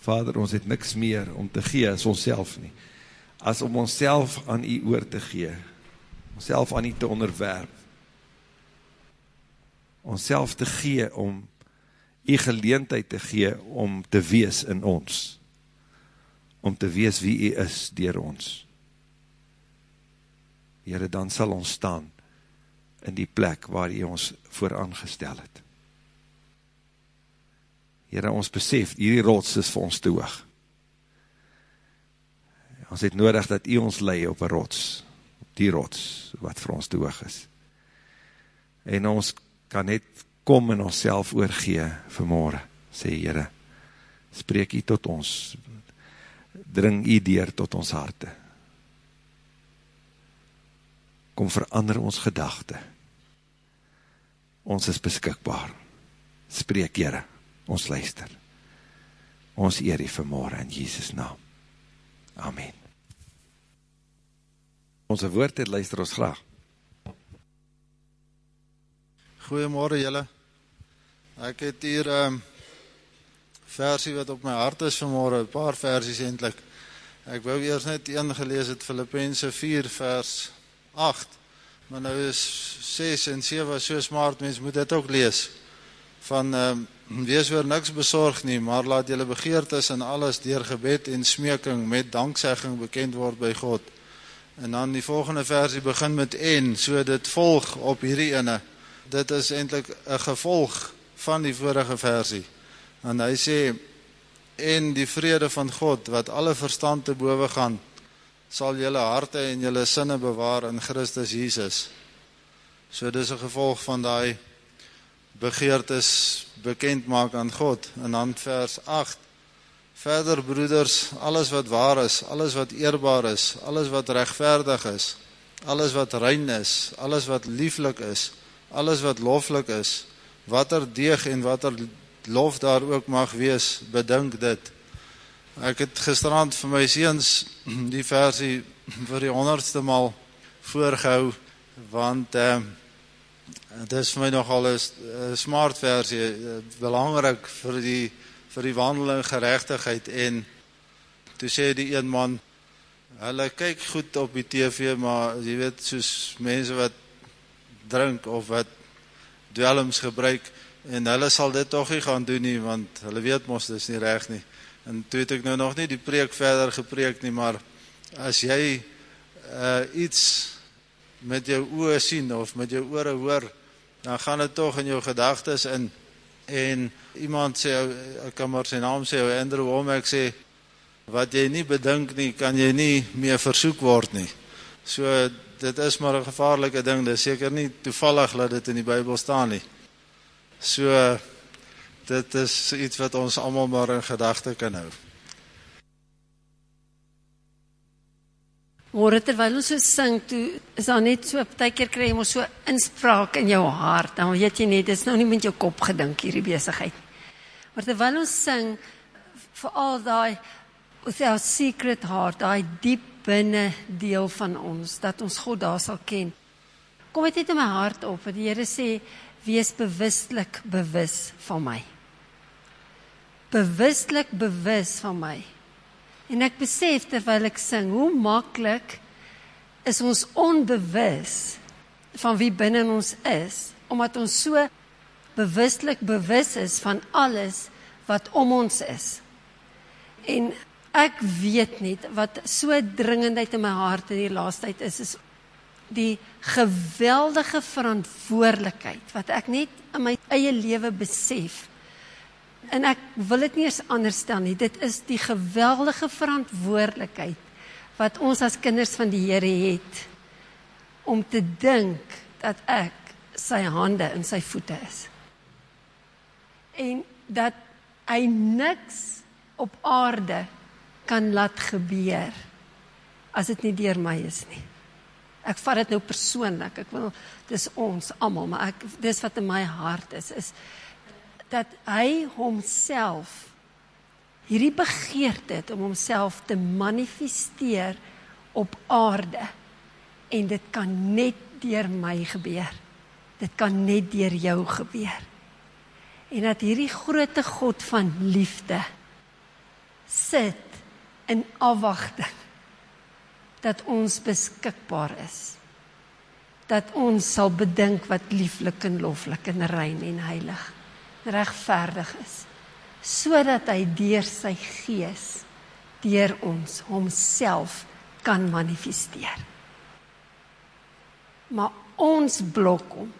Vader, ons het niks meer om te gee as ons nie, as om ons aan u oor te gee, ons aan u te onderwerp, ons te gee om u geleentheid te gee om te wees in ons, om te wees wie u is dier ons. Heere, dan sal ons staan in die plek waar u ons voorangestel het. Heere, ons besef, hierdie rots is vir ons te hoog. Ons het nodig dat u ons leie op een rots, op die rots, wat vir ons te hoog is. En ons kan net kom en ons self oorgee vanmorgen, sê Heere, spreek u tot ons, dring u deur tot ons harte. Kom verander ons gedachte. Ons is beskikbaar. Spreek Heere, ons luister. Ons eer die vanmorgen in Jesus naam. Amen. Onze woord het luister ons graag. Goeiemorgen jylle. Ek het hier um, versie wat op my hart is vanmorgen, een paar versies eindelijk. Ek wou eers net een gelees het, Filippense 4 vers 8, maar nou is 6 en 7 so smart, mens moet dit ook lees. Van, um, wees weer niks bezorg nie, maar laat jylle begeertes en alles dier gebed en smeking met danksegging bekend word by God. En dan die volgende versie begin met en, so dit volg op hierdie ene. Dit is eindelijk een gevolg van die vorige versie. En hy sê, en die vrede van God, wat alle verstand te boven gaan, sal jylle harte en jylle sinne bewaar in Christus Jesus. So dit is een gevolg van die begeertes bekend maak aan God. En dan vers 8, verder broeders, alles wat waar is, alles wat eerbaar is, alles wat rechtvaardig is, alles wat rein is, alles wat lieflik is, alles wat loflik is, wat er deeg en wat er lof daar ook mag wees, bedink dit. Ek het gisterand vir my seens die versie vir die honderdste mal voorgehou, want uh, het is vir my nogal een smart versie, uh, belangrijk vir die, vir die wandeling gerechtigheid en toe sê die een man, hulle kyk goed op die tv, maar jy weet, soos mense wat drink of wat dwelms gebruik en hulle sal dit toch nie gaan doen nie want hulle weet mos dit is nie recht nie. En toe het ek nou nog nie die preek verder gepreek nie maar as jy uh, iets met jou oor sien of met jou oor hoor dan gaan het toch in jou gedagtes in en iemand sê ek kan maar sy naam sê Andrew Womack sê wat jy nie bedink nie kan jy nie meer versoek word nie so dit is maar een gevaarlike ding, dit is seker nie toevallig dat dit in die bybel staan nie. So, dit is iets wat ons allemaal maar in gedachte kan hou. Morgen, terwijl ons so sing, toe is daar net so, die keer krijg ons so inspraak in jou hart, dan weet jy net, dit is nou nie met jou kop gedink, hierdie bezigheid. Maar terwijl ons sing, vir al die, with our secret heart, die diep binne deel van ons dat ons God daar sal ken. Kom dit net in my hart op dat die Here sê wees bewustelik bewus van my. Bewustelik bewus van my. En ek besef terwyl ek sing hoe maklik is ons onbewus van wie binne ons is omdat ons so bewustelik bewus is van alles wat om ons is. En ek weet net wat so dringendheid in my hart in die laaste tyd is is die geweldige verantwoordelikheid wat ek net in my eie lewe besef. En ek wil dit nie eens anders stel nie. Dit is die geweldige verantwoordelikheid wat ons as kinders van die Here het om te dink dat ek sy hande en sy voete is. En dat hy niks op aarde kan laat gebeur as dit nie deur my is nie. Ek vat dit nou persoonlik. Ek wil dis ons almal, maar ek dis wat in my hart is is dat hy homself hierdie begeerte het om homself te manifesteer op aarde en dit kan net deur my gebeur. Dit kan net deur jou gebeur. En dat hierdie grootte God van liefde sit in afwagting dat ons beskikbaar is. Dat ons sal bedink wat lieflik en loflik en rein en heilig regverdig is sodat hy deur sy gees deur ons homself kan manifesteer. Maar ons blok hom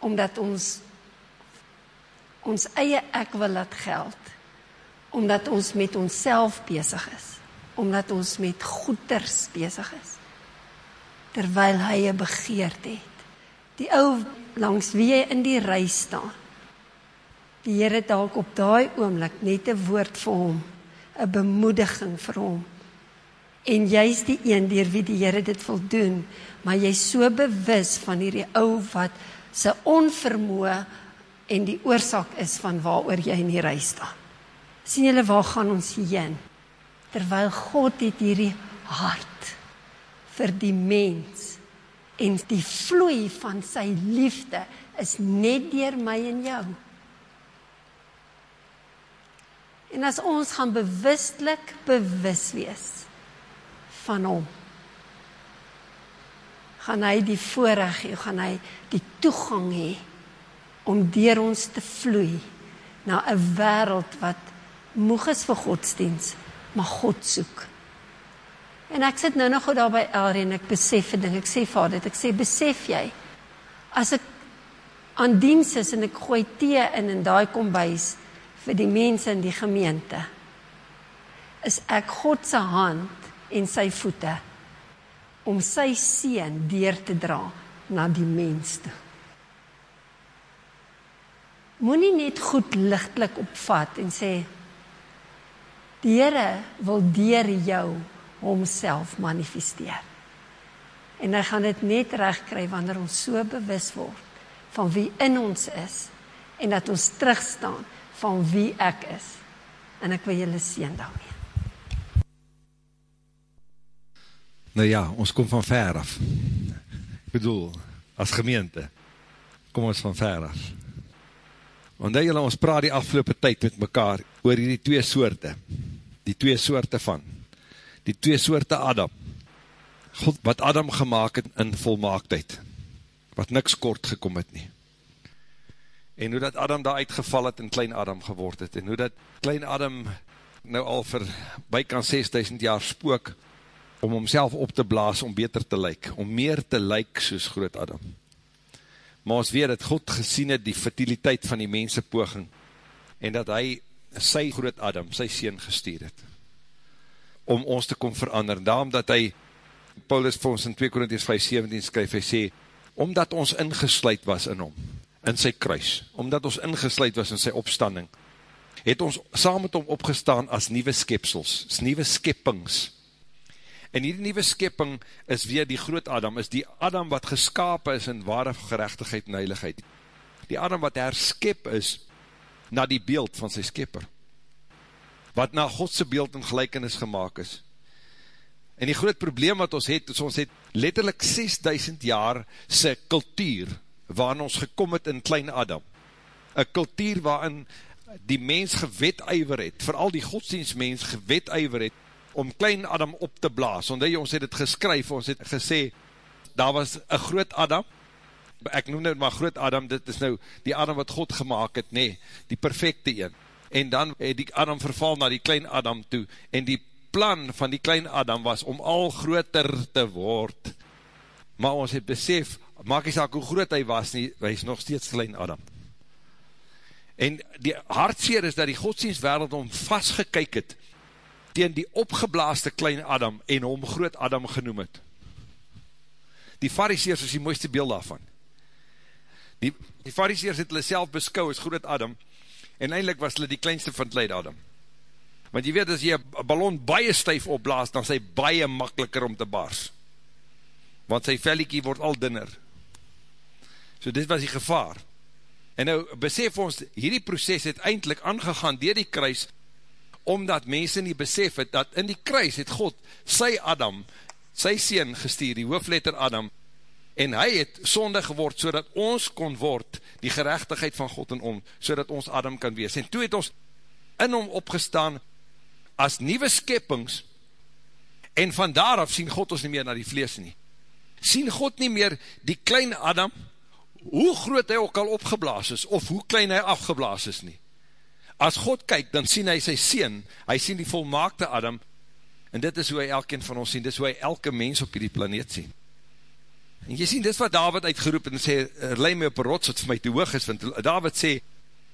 omdat ons ons eie ek wil laat geld omdat ons met onsself besig is omdat ons met goeders besig is terwyl hy 'n begeerte het die ou langs wie hy in die ry staan die Here dalk op daai oomblik net 'n woord vir hom 'n bemoediging vir hom en jy's die een deur wie die Here dit wil doen maar jy's so bewus van hierdie ou wat se onvermoë en die oorsaak is van waaroor jy in die ry staan. sien julle waar gaan ons heen? Terwyl God het hierdie hart vir die mens en die vloei van sy liefde is net deur my en jou. En as ons gaan bewustelik bewus wees van hom gaan hy die voorreg hê, gaan hy die toegang hê om deur ons te vloei na 'n wêreld wat moeg is vir godsdiens, maar God soek. En ek sit nou nog goed daar by Elrie en ek besef 'n ding. Ek sê Vader, ek sê besef jy as ek aan diens is en ek gooi tee in in daai kombuis vir die mense in die gemeente is ek God se hand en sy voete om sy seun deur te dra na die mens toe. Moenie net goed ligtelik opvat en sê die Here wil deur jou homself manifesteer. En hy gaan dit net regkry wanneer ons so bewus word van wie in ons is en dat ons terug staan van wie ek is. En ek wil julle seën daarmee. Nou ja, ons kom van ver af. Ek bedoel, as gemeente, kom ons van ver af. Want nou julle, ons praat die afgelopen tyd met mekaar oor die twee soorte, die twee soorte van, die twee soorte Adam. God, wat Adam gemaakt het in volmaaktheid, wat niks kort gekom het nie. En hoe dat Adam daar uitgeval het en klein Adam geword het, en hoe dat klein Adam nou al vir bykans 6000 jaar spook, om homself op te blaas om beter te lyk, om meer te lyk soos groot Adam. Maar ons weet dat God gesien het die fertiliteit van die mense poging, en dat hy sy groot Adam, sy sien gestuur het, om ons te kom verander. Daarom dat hy, Paulus vir ons in 2 Korinties 5:17 skryf, hy sê, omdat ons ingesluid was in hom, in sy kruis, omdat ons ingesluid was in sy opstanding, het ons saam met hom opgestaan as nieuwe skepsels, as nieuwe skeppings, En hierdie nieuwe skepping is weer die groot Adam, is die Adam wat geskapen is in ware gerechtigheid en heiligheid. Die Adam wat herskep is na die beeld van sy skepper. Wat na Godse beeld en gelijkenis gemaakt is. En die groot probleem wat ons het, is ons het letterlijk 6000 jaar sy kultuur waarin ons gekom het in klein Adam. Een kultuur waarin die mens gewet eiwer het, vooral die godsdienstmens gewet eiwer het, om klein Adam op te blaas, want ons het het geskryf, ons het gesê, daar was een groot Adam, ek noem nou maar groot Adam, dit is nou die Adam wat God gemaakt het, nee, die perfecte een, en dan het die Adam verval na die klein Adam toe, en die plan van die klein Adam was om al groter te word, maar ons het besef, maak jy saak hoe groot hy was nie, hy is nog steeds klein Adam. En die hartseer is dat die godsdienstwereld om vastgekyk het, teen die opgeblaaste klein Adam en hom groot Adam genoem het. Die fariseers is die mooiste beeld daarvan. Die, die fariseers het hulle self beskou as groot Adam en eindelijk was hulle die kleinste van klein Adam. Want jy weet, as jy een ballon baie stuif opblaas, dan is hy baie makkeliker om te baars. Want sy velliekie word al dinner. So dit was die gevaar. En nou besef ons, hierdie proces het eindelijk aangegaan dier die kruis, omdat mense nie besef het, dat in die kruis het God sy Adam, sy sien gestuur, die hoofletter Adam, en hy het sonde geword, so ons kon word, die gerechtigheid van God in om, so ons Adam kan wees. En toe het ons in hom opgestaan, as nieuwe skeppings, en van daaraf sien God ons nie meer na die vlees nie. Sien God nie meer die klein Adam, hoe groot hy ook al opgeblaas is, of hoe klein hy afgeblaas is nie. As God kyk, dan sien hy sy sien, hy sien die volmaakte Adam, en dit is hoe hy elkeen van ons sien, dit is hoe hy elke mens op die planeet sien. En jy sien, dit is wat David uitgeroep en sê, leid my op een rots wat vir my te hoog is, want David sê,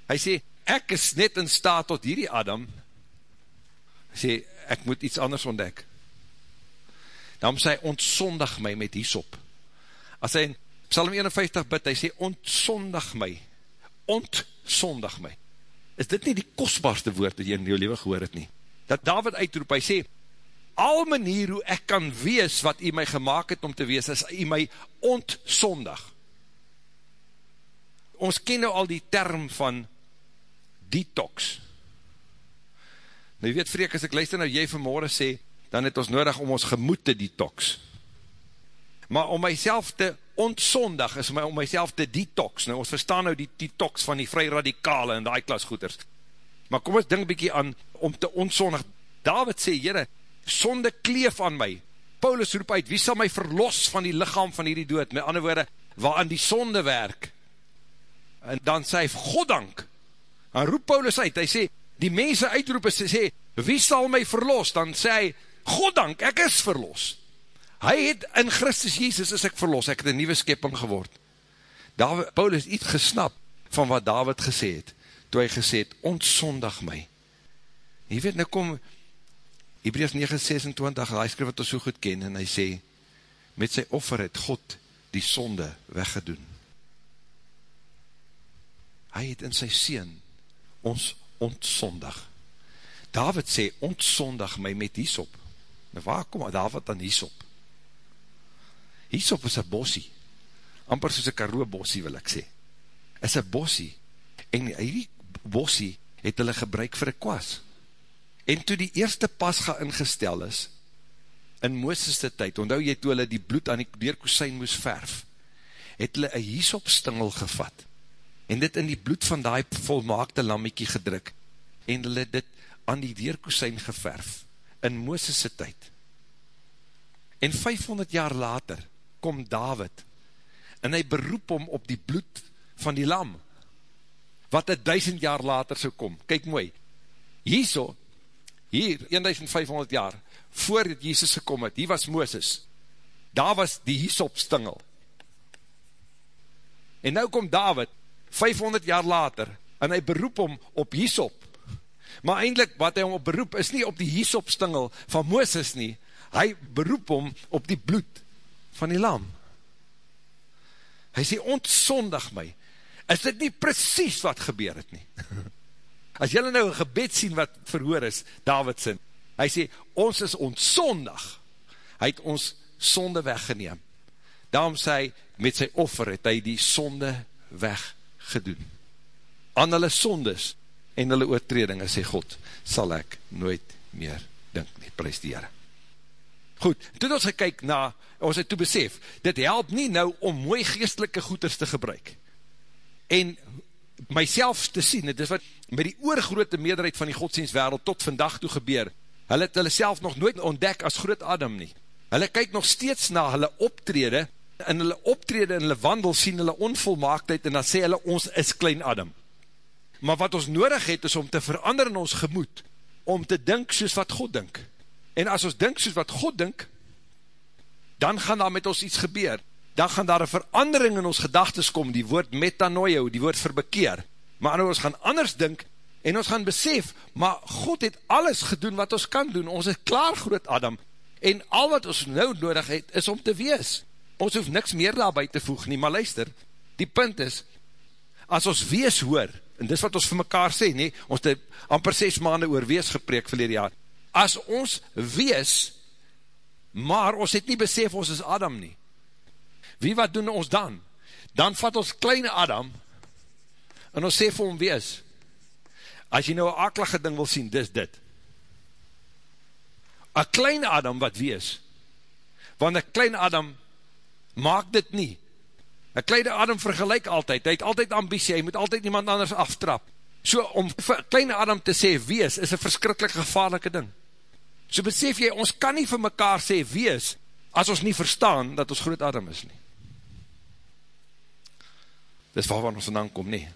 hy sê, ek is net in staat tot hierdie Adam, hy sê, ek moet iets anders ontdek. Daarom sê hy, ontsondig my met hiesop. As hy Psalm 51 bid, hy sê, ontsondig my, ontsondig my. Is dit nie die kostbaarste woord dat jy in jou leven gehoor het nie? Dat David uitroep, hy sê, al manier hoe ek kan wees wat u my gemaakt het om te wees, is u my ontsondig. Ons ken nou al die term van detox. Nou jy weet vreek, as ek luister nou jy vanmorgen sê, dan het ons nodig om ons gemoed te detox. Maar om myself te ontsondig is my, om myself te detox. Nou ons verstaan nou die detox van die vry radikale en die klasgoeders. Maar kom ons ding bykie aan om te ontsondig. David sê, jyre, sonde kleef aan my. Paulus roep uit, wie sal my verlos van die lichaam van hierdie dood? Met ander woorde, waar aan die sonde werk. En dan sê hy, goddank. Dan roep Paulus uit, hy sê, die mense uitroep is, sê, wie sal my verlos? Dan sê hy, goddank, ek is verlos. Hy het in Christus Jesus is ek verlos, ek het een nieuwe skepping geword. David, Paulus iets gesnap van wat David gesê het, toe hy gesê het, ontsondig my. Jy weet, nou kom, Hebreus 9:26, hy skryf wat ons so goed ken, en hy sê, met sy offer het God die sonde weggedoen. Hy het in sy seen ons ontsondig. David sê, ontsondig my met hiesop. Nou waar kom David dan hiesop? Hiesop is een bossie, amper soos een karoo bossie wil ek sê. Is een bossie, en hierdie bossie het hulle gebruik vir een kwas. En toe die eerste pasga ingestel is, in Mooses' tyd, onthou jy toe hulle die bloed aan die deurkoesijn moes verf, het hulle een hiesopstingel gevat, en dit in die bloed van die volmaakte lammiekie gedruk, en hulle dit aan die deurkoesijn geverf, in Mooses' tyd. En 500 jaar later, kom David, en hy beroep om op die bloed van die lam, wat een duisend jaar later so kom. Kijk mooi, hier so, hier, 1500 jaar, voordat Jesus gekom het, hier was Mooses, daar was die Hiesop-stingel. En nou kom David, 500 jaar later, en hy beroep om op Hiesop, maar eindelijk wat hy om op beroep, is nie op die Hiesop-stingel van Mooses nie, hy beroep om op die bloed van die lam. Hy sê, ontsondig my, is dit nie precies wat gebeur het nie? As jylle nou een gebed sien wat verhoor is, David sin, hy sê, ons is ontsondig, hy het ons sonde weggeneem. Daarom sê hy, met sy offer het hy die sonde weggedoen. Aan hulle sondes en hulle oortredinge, sê God, sal ek nooit meer dink nie, prijs die Heere. Goed, toe ons gekyk na, ons het toe besef, dit help nie nou om mooi geestelike goeders te gebruik. En myself te sien, dit is wat met die oorgrote meerderheid van die godsdienstwereld tot vandag toe gebeur, hulle het hulle self nog nooit ontdek as groot Adam nie. Hulle kyk nog steeds na hulle optrede, en hulle optrede en hulle wandel sien hulle onvolmaaktheid, en dan sê hulle, ons is klein Adam. Maar wat ons nodig het, is om te verander in ons gemoed, om te dink soos wat God dink. En as ons dink soos wat God dink, dan gaan daar met ons iets gebeur. Dan gaan daar een verandering in ons gedagtes kom, die woord metanoio, die woord verbekeer. Maar ons gaan anders dink, en ons gaan besef, maar God het alles gedoen wat ons kan doen. Ons is klaar groot Adam. En al wat ons nou nodig het, is om te wees. Ons hoef niks meer daarby te voeg nie, maar luister, die punt is, as ons wees hoor, en dis wat ons vir mekaar sê, nie, ons het amper 6 maanden oor wees gepreek verlede jaar, as ons wees, maar ons het nie besef ons is Adam nie. Wie wat doen ons dan? Dan vat ons kleine Adam, en ons sê vir hom wees, as jy nou een akelige ding wil sien, dis dit. Een kleine Adam wat wees, want een kleine Adam maak dit nie. Een kleine Adam vergelijk altyd, hy het altyd ambitie, hy moet altyd iemand anders aftrap. So om kleine Adam te sê wees, is een verskrikkelijk gevaarlike ding. So besef jy, ons kan nie vir mekaar sê wees, as ons nie verstaan, dat ons groot Adam is nie. Dis waar ons vandaan kom nie.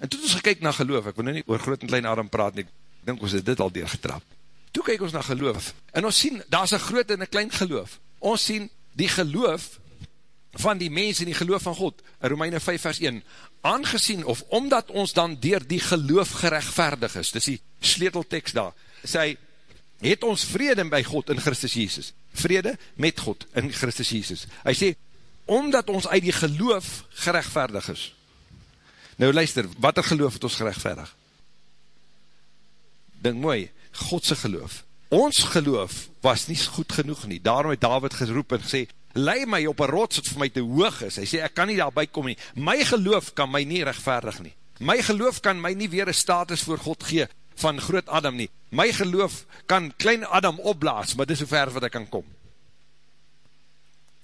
En toe ons gekyk na geloof, ek wil nou nie oor groot en klein Adam praat nie, ek dink ons het dit al deurgetrap. Toe kyk ons na geloof, en ons sien, daar is een groot en een klein geloof. Ons sien die geloof van die mens en die geloof van God, in Romeine 5 vers 1, aangezien of omdat ons dan dier die geloof gerechtvaardig is, dis die sleuteltekst daar, sê, het ons vrede by God in Christus Jesus, vrede met God in Christus Jesus. Hy sê, omdat ons uit die geloof gerechtvaardig is. Nou luister, wat er geloof het ons gerechtvaardig? Dink mooi, Godse geloof. Ons geloof was nie goed genoeg nie, daarom het David geroep en gesê, lei my op een rots wat vir my te hoog is, hy sê, ek kan nie daarby kom nie, my geloof kan my nie rechtvaardig nie, my geloof kan my nie weer een status voor God gee, van groot Adam nie, my geloof kan klein Adam opblaas, maar dit is so ver wat ek kan kom,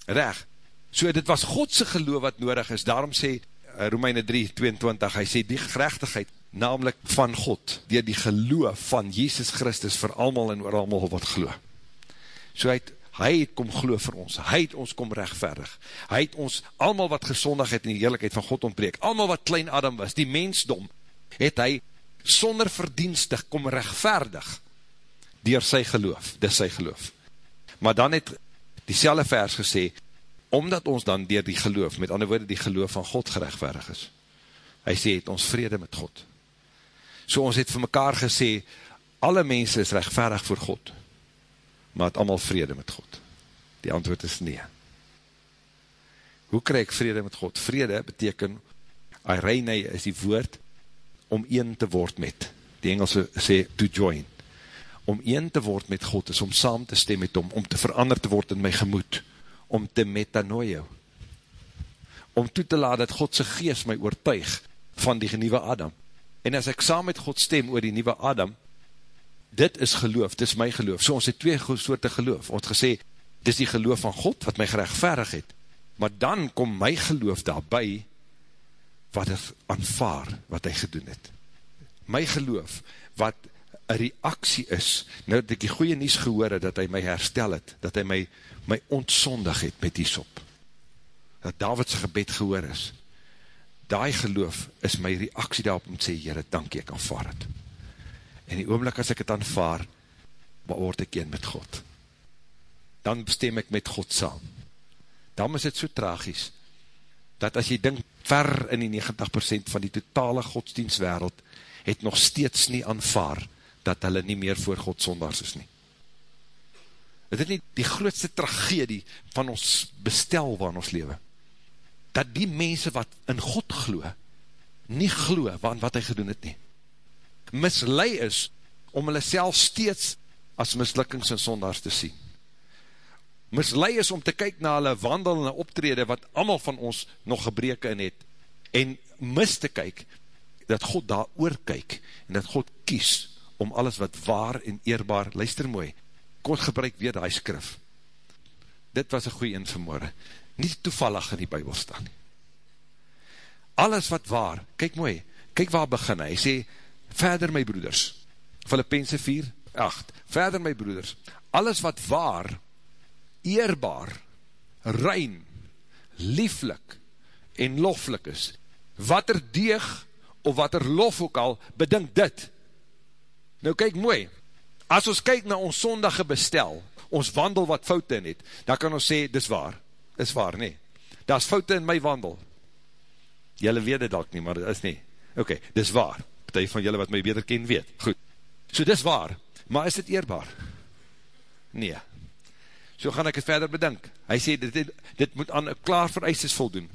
reg, so dit was Godse geloof wat nodig is, daarom sê eh, Romeine 3, 22, hy sê die gerechtigheid, namelijk van God, dier die geloof van Jesus Christus vir almal en oor almal wat geloof, so hy het hy het kom glo vir ons, hy het ons kom rechtverdig, hy het ons, allemaal wat gesondig het in die heerlijkheid van God ontbreek, allemaal wat klein Adam was, die mensdom, het hy sonder verdienstig kom rechtverdig, dier sy geloof, dis sy geloof. Maar dan het die selle vers gesê, omdat ons dan dier die geloof, met ander woorde die geloof van God gerechtverdig is, hy sê, het ons vrede met God. So ons het vir mekaar gesê, alle mense is rechtverdig voor God, maar het allemaal vrede met God? Die antwoord is nee. Hoe krijg ek vrede met God? Vrede beteken, Irene is die woord, om een te word met, die Engelse sê, to join. Om een te word met God is om saam te stem met hom, om te verander te word in my gemoed, om te metanoio. Om toe te laat dat Godse geest my oortuig van die nieuwe Adam. En as ek saam met God stem oor die nieuwe Adam, dit is geloof, dit is my geloof. So ons het twee soorte geloof. Ons gesê, dit is die geloof van God, wat my gerechtverig het. Maar dan kom my geloof daarby, wat het aanvaar, wat hy gedoen het. My geloof, wat een reaksie is, nou dat ek die goeie nies gehoor het, dat hy my herstel het, dat hy my, my ontsondig het met die sop. Dat Davidse gebed gehoor is. Daai geloof is my reaksie daarop om te sê, Heere, dankie, ek aanvaar het en die oomlik as ek het aanvaar, word ek een met God. Dan stem ek met God saam. Dan is het so tragies, dat as jy dink ver in die 90% van die totale godsdienstwereld, het nog steeds nie aanvaar, dat hulle nie meer voor God sondags is nie. Het is nie die grootste tragedie van ons bestel van ons leven, dat die mense wat in God gloe, nie gloe van wat hy gedoen het nie mislei is, om hulle self steeds as mislukkings en sondags te sien. Mislei is om te kyk na hulle wandel en optrede, wat allemaal van ons nog gebreke in het, en mis te kyk, dat God daar oor kyk, en dat God kies, om alles wat waar en eerbaar, luister mooi, God gebruik weer die skrif. Dit was een goeie een vanmorgen, nie toevallig in die bybel staan. Alles wat waar, kyk mooi, kyk waar begin hy, hy sê, verder my broeders, Filippense 4, 8, verder my broeders, alles wat waar, eerbaar, rein, lieflik en loflik is, wat er deeg, of wat er lof ook al, bedink dit. Nou kyk mooi, as ons kyk na ons sondige bestel, ons wandel wat foute in het, dan kan ons sê, dis waar, is waar nie, daar is foute in my wandel, jylle weet dit ook nie, maar dit is nie, okay, dis waar, partij van julle wat my beter ken weet. Goed, so dis waar, maar is dit eerbaar? Nee. So gaan ek het verder bedink. Hy sê, dit, dit, dit moet aan klaar vereistes voldoen.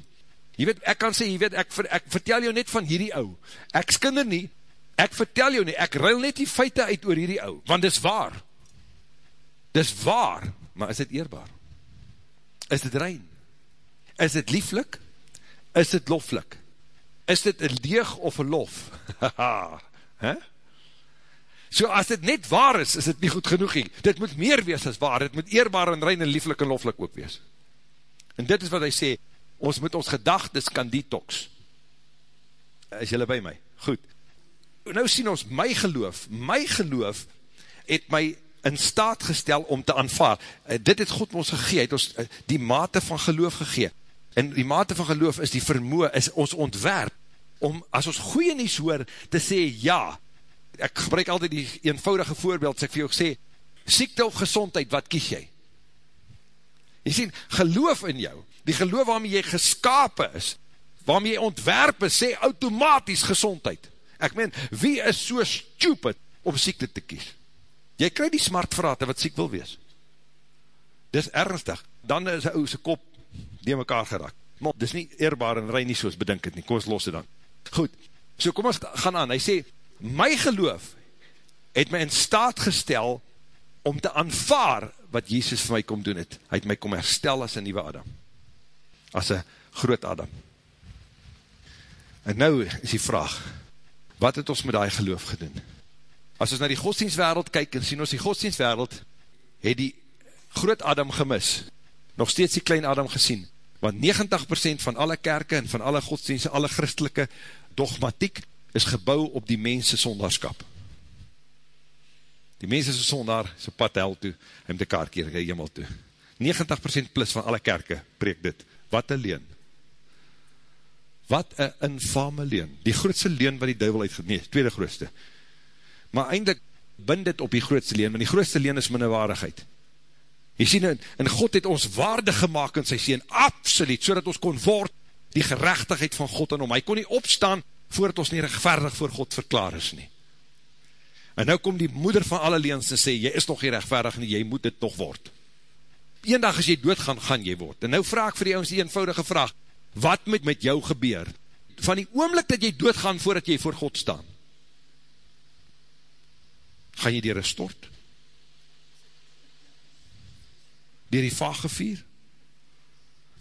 Jy weet, ek kan sê, jy weet, ek, ek vertel jou net van hierdie ou. Ek skinder nie, ek vertel jou nie, ek ruil net die feite uit oor hierdie ou, want dis waar. Dis waar, maar is dit eerbaar? Is dit rein? Is dit lieflik? Is dit loflik? is dit een leeg of een lof? He? So as dit net waar is, is dit nie goed genoeg nie. Dit moet meer wees as waar, dit moet eerbaar en rein en lieflik en loflik ook wees. En dit is wat hy sê, ons moet ons gedagtes kan detox. Is jylle by my? Goed. nou sien ons, my geloof, my geloof het my in staat gestel om te aanvaar. Uh, dit het God ons gegee, het ons uh, die mate van geloof gegee. En die mate van geloof is die vermoe, is ons ontwerp, om as ons goeie nies hoor, te sê ja. Ek gebruik altyd die eenvoudige voorbeeld, as ek vir jou sê, siekte of gezondheid, wat kies jy? Jy sien, geloof in jou, die geloof waarmee jy geskapen is, waarmee jy ontwerp is, sê automatisch gezondheid. Ek meen, wie is so stupid om siekte te kies? Jy krij die smartverrate wat siek wil wees. Dis ernstig. Dan is hy ouse kop die mekaar geraak. Maar dis nie eerbaar en rij nie soos bedink het nie. Kom ons los het dan. Goed, so kom ons gaan aan. Hy sê, my geloof het my in staat gestel om te aanvaar wat Jesus vir my kom doen het. Hy het my kom herstel as een nieuwe Adam. As een groot Adam. En nou is die vraag, wat het ons met die geloof gedoen? As ons na die godsdienstwereld kyk en sien ons die godsdienstwereld, het die groot Adam gemis, nog steeds die klein Adam gesien, want 90% van alle kerke en van alle godsdienste, alle christelike dogmatiek, is gebouw op die mense sondarskap. Die mense is sonder sy pad hel toe, en de kaartkeer in die hemel toe. 90% plus van alle kerke preek dit. Wat een leen. Wat een infame leen. Die grootste leen wat die duivel uitgeet, nee, tweede grootste. Maar eindelijk bind dit op die grootste leen, want die grootste leen is minnewaardigheid. Jy sien, en God het ons waardig gemaakt in sy sien, absoluut, so dat ons kon word die gerechtigheid van God en om. Hy kon nie opstaan, voordat ons nie rechtvaardig voor God verklaar is nie. En nou kom die moeder van alle leens en sê, jy is nog nie rechtvaardig nie, jy moet dit nog word. Een dag as jy doodgaan, gaan jy word. En nou vraag ek vir die ons die eenvoudige vraag, wat moet met jou gebeur? Van die oomlik dat jy doodgaan voordat jy voor God staan, gaan jy dier een stort? Dier die vagevier?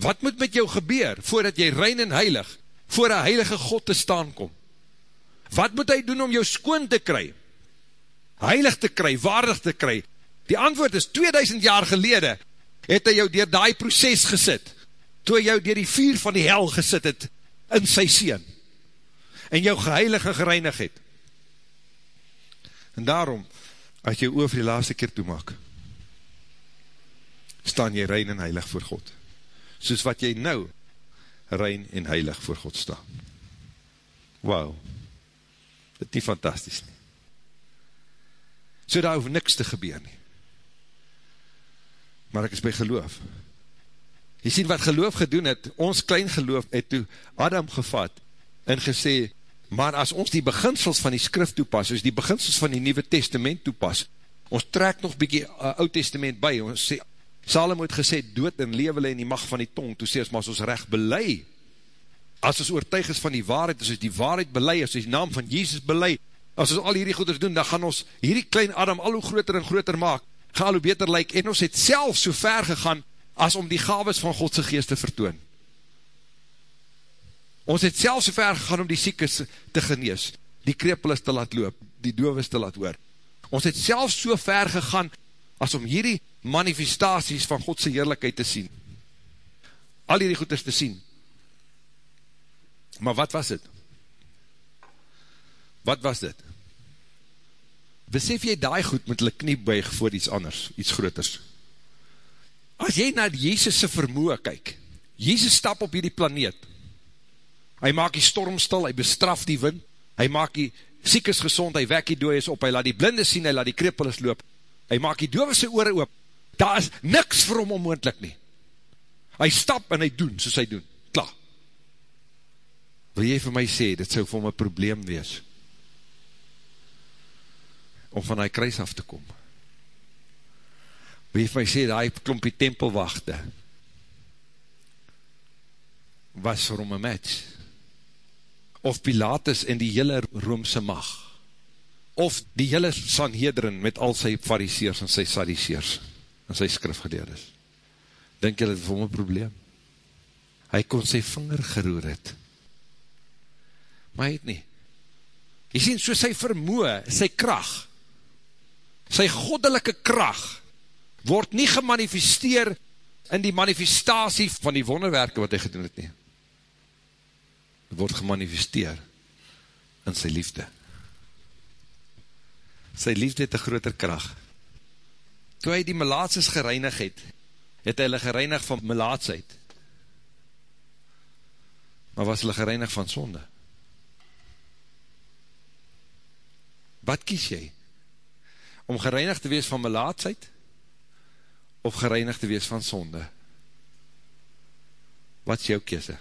Wat moet met jou gebeur, voordat jy rein en heilig, voor een heilige God te staan kom? Wat moet hy doen om jou skoon te kry? heilig te kry, waardig te kry? Die antwoord is, 2000 jaar gelede, het hy jou dier die proces gesit, toe hy jou dier die vuur van die hel gesit het, in sy sien, en jou geheilig en gereinig het. En daarom, as jy oor die laatste keer toemaak, staan jy rein en heilig voor God, soos wat jy nou, rein en heilig voor God staan. Wauw, dit is fantastisch nie so daar hoef niks te gebeur nie. Maar ek is by geloof. Jy sien wat geloof gedoen het, ons klein geloof het toe Adam gevat en gesê, maar as ons die beginsels van die skrif toepas, soos die beginsels van die Nieuwe Testament toepas, ons trek nog bykie uh, Oud Testament by, ons sê, Salomo het gesê, dood en levele in die macht van die tong, toe sê ons, maar as ons recht belei, as ons oortuig is van die waarheid, as ons die waarheid belei, as ons die naam van Jesus belei, as ons al hierdie goeders doen, dan gaan ons hierdie klein Adam al hoe groter en groter maak, gaan al hoe beter lyk, en ons het self so ver gegaan, as om die gaves van Godse geest te vertoon. Ons het self so ver gegaan om die siekes te genees, die krepelis te laat loop, die doofes te laat hoor. Ons het self so ver gegaan, as om hierdie manifestaties van Godse heerlijkheid te sien. Al hierdie goeders te sien. Maar wat was het? Wat was dit? Besef jy daai goed met hulle knie buig voor iets anders, iets groters? As jy na Jezus' vermoe kyk, Jezus stap op hierdie planeet, hy maak die storm stil, hy bestraf die wind, hy maak die siekes gezond, hy wek die dooies op, hy laat die blinde sien, hy laat die krippeles loop, hy maak die doovese oore oop, daar is niks vir hom onmoendlik nie. Hy stap en hy doen, soos hy doen, klaar. Wil jy vir my sê, dit sou vir een probleem wees, om van die kruis af te kom. Wie my sê, die klompie tempelwachte, was vir hom een match. Of Pilatus in die hele Roomse mag. Of die hele Sanhedrin met al sy fariseers en sy sadiseers en sy skrifgeleerders. Denk jy dat het vir hom een probleem? Hy kon sy vinger geroer het. Maar hy het nie. Jy sien, so sy vermoe, sy kracht, sy goddelike kracht word nie gemanifesteer in die manifestatie van die wonderwerke wat hy gedoen het nie. Het word gemanifesteer in sy liefde. Sy liefde het een groter kracht. Toe hy die melaatses gereinig het, het hy hulle gereinig van melaatsheid. Maar was hulle gereinig van sonde? Wat kies jy? Om gereinig te wees van melaatsheid? Of gereinig te wees van sonde? Wat is jou kese?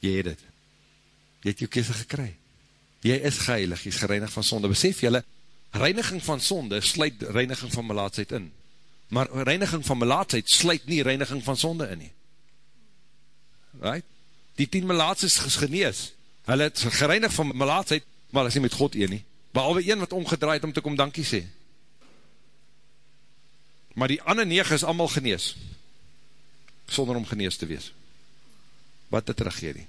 Jy het het. Jy het jou kese gekry. Jy is geheilig, jy is gereinig van sonde. Besef jylle, reiniging van sonde sluit reiniging van melaatsheid in. Maar reiniging van melaatsheid sluit nie reiniging van sonde in nie. Right? Die tien melaats is genees. Hulle het gereinig van melaatsheid, maar hulle is nie met God een nie. Behalwe een wat omgedraaid om te kom dankie sê. Maar die ander nege is allemaal genees. Sonder om genees te wees. Wat het regeer nie.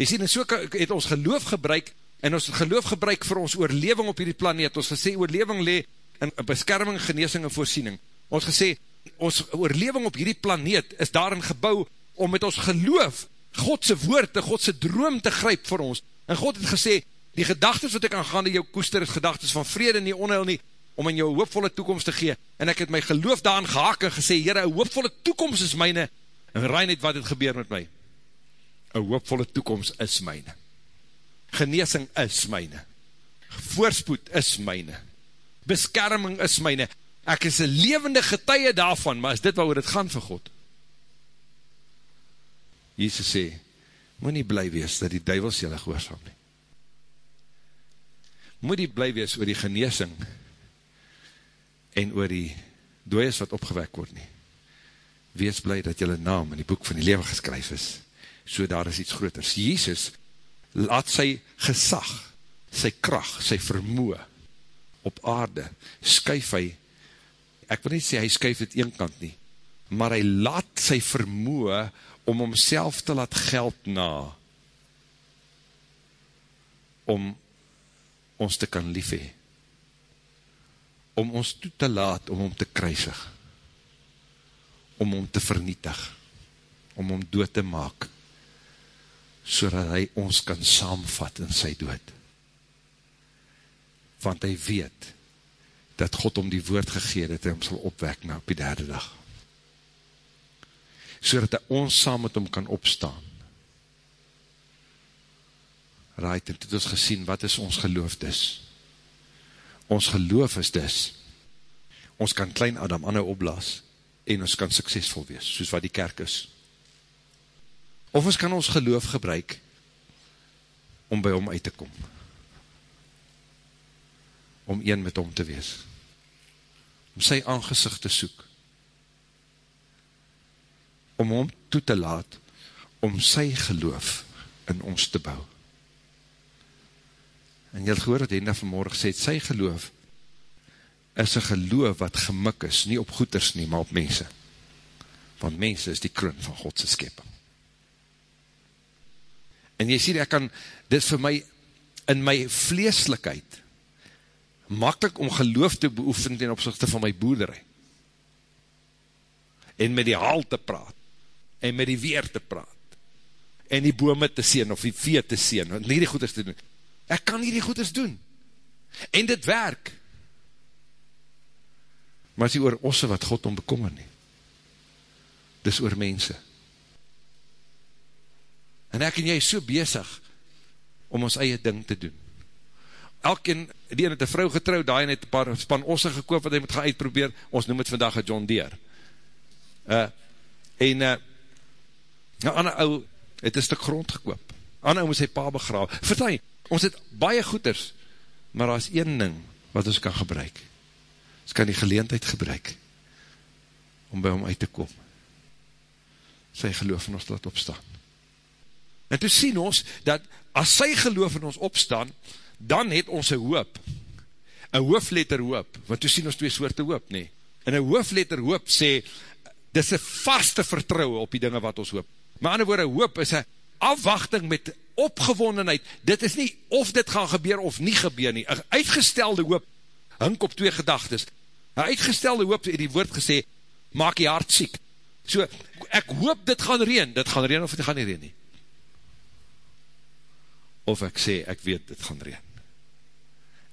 Jy sien, en so het ons geloof gebruik en ons geloof gebruik vir ons oorleving op hierdie planeet, ons gesê, oorleving le in beskerming, geneesing en voorsiening, ons gesê, ons oorleving op hierdie planeet is daarin gebouw om met ons geloof, Godse woord, Godse droom te gryp vir ons, en God het gesê, die gedagtes wat ek aan gaande jou koester is gedagtes van vrede nie, onheil nie, om in jou hoopvolle toekomst te gee, en ek het my geloof daarin gehaak en gesê, Heere, een hoopvolle toekomst is myne, en rein het wat het gebeur met my, een hoopvolle toekomst is myne, geneesing is myne, voorspoed is myne, beskerming is myne, ek is een levende getuie daarvan, maar is dit wat het gaan vir God? Jesus sê, moet nie bly wees dat die duivels jylle gehoorzaam nie. Moet nie bly wees oor die geneesing en oor die dooies wat opgewek word nie. Wees bly dat jylle naam in die boek van die leven geskryf is, so daar is iets groters. Jesus laat sy gesag, sy kracht, sy vermoe op aarde, skuif hy, ek wil nie sê hy skuif het een kant nie, maar hy laat sy vermoe om homself te laat geld na, om ons te kan lief hee, om ons toe te laat om hom te kruisig, om hom te vernietig, om hom dood te maak, so hy ons kan saamvat in sy dood. Want hy weet, dat God om die woord gegeer het, en hom sal opwek na op die derde dag. So dat hy ons saam met hom kan opstaan. Right, en het ons gesien, wat is ons geloof dis? Ons geloof is dis, ons kan klein Adam anhou opblaas, en ons kan suksesvol wees, soos wat die kerk is. Of ons kan ons geloof gebruik om by hom uit te kom. Om een met hom te wees. Om sy aangezicht te soek. Om hom toe te laat om sy geloof in ons te bou. En jy het gehoor dat Henda vanmorgen sê, sy geloof is een geloof wat gemik is, nie op goeders nie, maar op mense. Want mense is die kroon van Godse skepping. En jy sê, ek kan, dit vir my, in my vleeslikheid, makkelijk om geloof te beoefen ten opzichte van my boerderij. En met die haal te praat, en met die weer te praat, en die bome te sien, of die vee te sien, en nie die goeders te doen. Ek kan nie die goeders doen. En dit werk. Maar is die oor osse wat God om bekommer nie. Dis oor mense. En ek en jy is so bezig om ons eie ding te doen. Elkeen, die ene het een vrou getrouw, die ene het een paar span osse gekoop wat hy moet gaan uitprobeer, ons noem het vandag een John Deere. Uh, en, uh, nou, ander ou het een stuk grond gekoop. Ander ou moet sy pa begraaf. Vertel, ons het baie goeders, maar daar is een ding wat ons kan gebruik. Ons kan die geleentheid gebruik om by hom uit te kom. Sy geloof in ons laat opstaan. En toe sien ons, dat as sy geloof in ons opstaan, dan het ons een hoop. Een hoofletter hoop, want toe sien ons twee soorte hoop, nee. En een hoofletter hoop sê, dit is een vaste vertrouwe op die dinge wat ons hoop. Maar ander woorde, hoop is een afwachting met opgewondenheid. Dit is nie of dit gaan gebeur of nie gebeur nie. Een uitgestelde hoop, hink op twee gedagtes. Een uitgestelde hoop, het die woord gesê, maak jy hart siek. So, ek hoop dit gaan reen, dit gaan reen of dit gaan nie reen nie of ek sê, ek weet, dit gaan reen.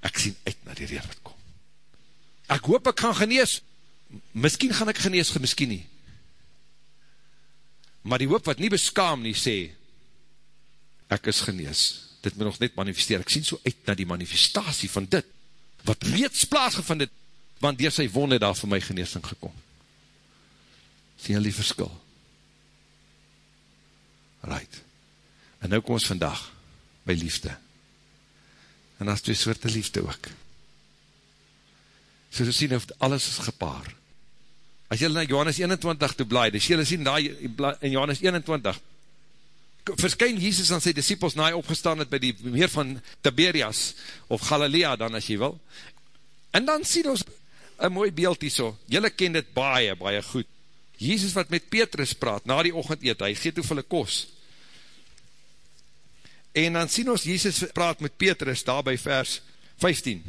ek sien uit na die reen wat kom. Ek hoop ek gaan genees, miskien gaan ek genees, miskien nie. Maar die hoop wat nie beskaam nie, sê, ek is genees. Dit moet nog net manifesteer. Ek sien so uit na die manifestatie van dit, wat reeds plaasgevind het, want dier sy wonde daar vir my geneesing gekom. Sien jy die verskil? Right. En nou kom ons vandag, by liefde. En as twee soorte liefde ook. So so sien, alles is gepaar. As jy na Johannes 21 toe blaai, dus jy sien daar in Johannes 21, verskyn Jesus aan sy disciples na hy opgestaan het by die meer van Tiberias, of Galilea dan as jy wil, en dan sien ons een mooi beeld hier so, jylle ken dit baie, baie goed, Jesus wat met Petrus praat, na die ochend eet, hy geet hoeveel kos, en dan sien ons Jesus praat met Petrus, daar by vers 15,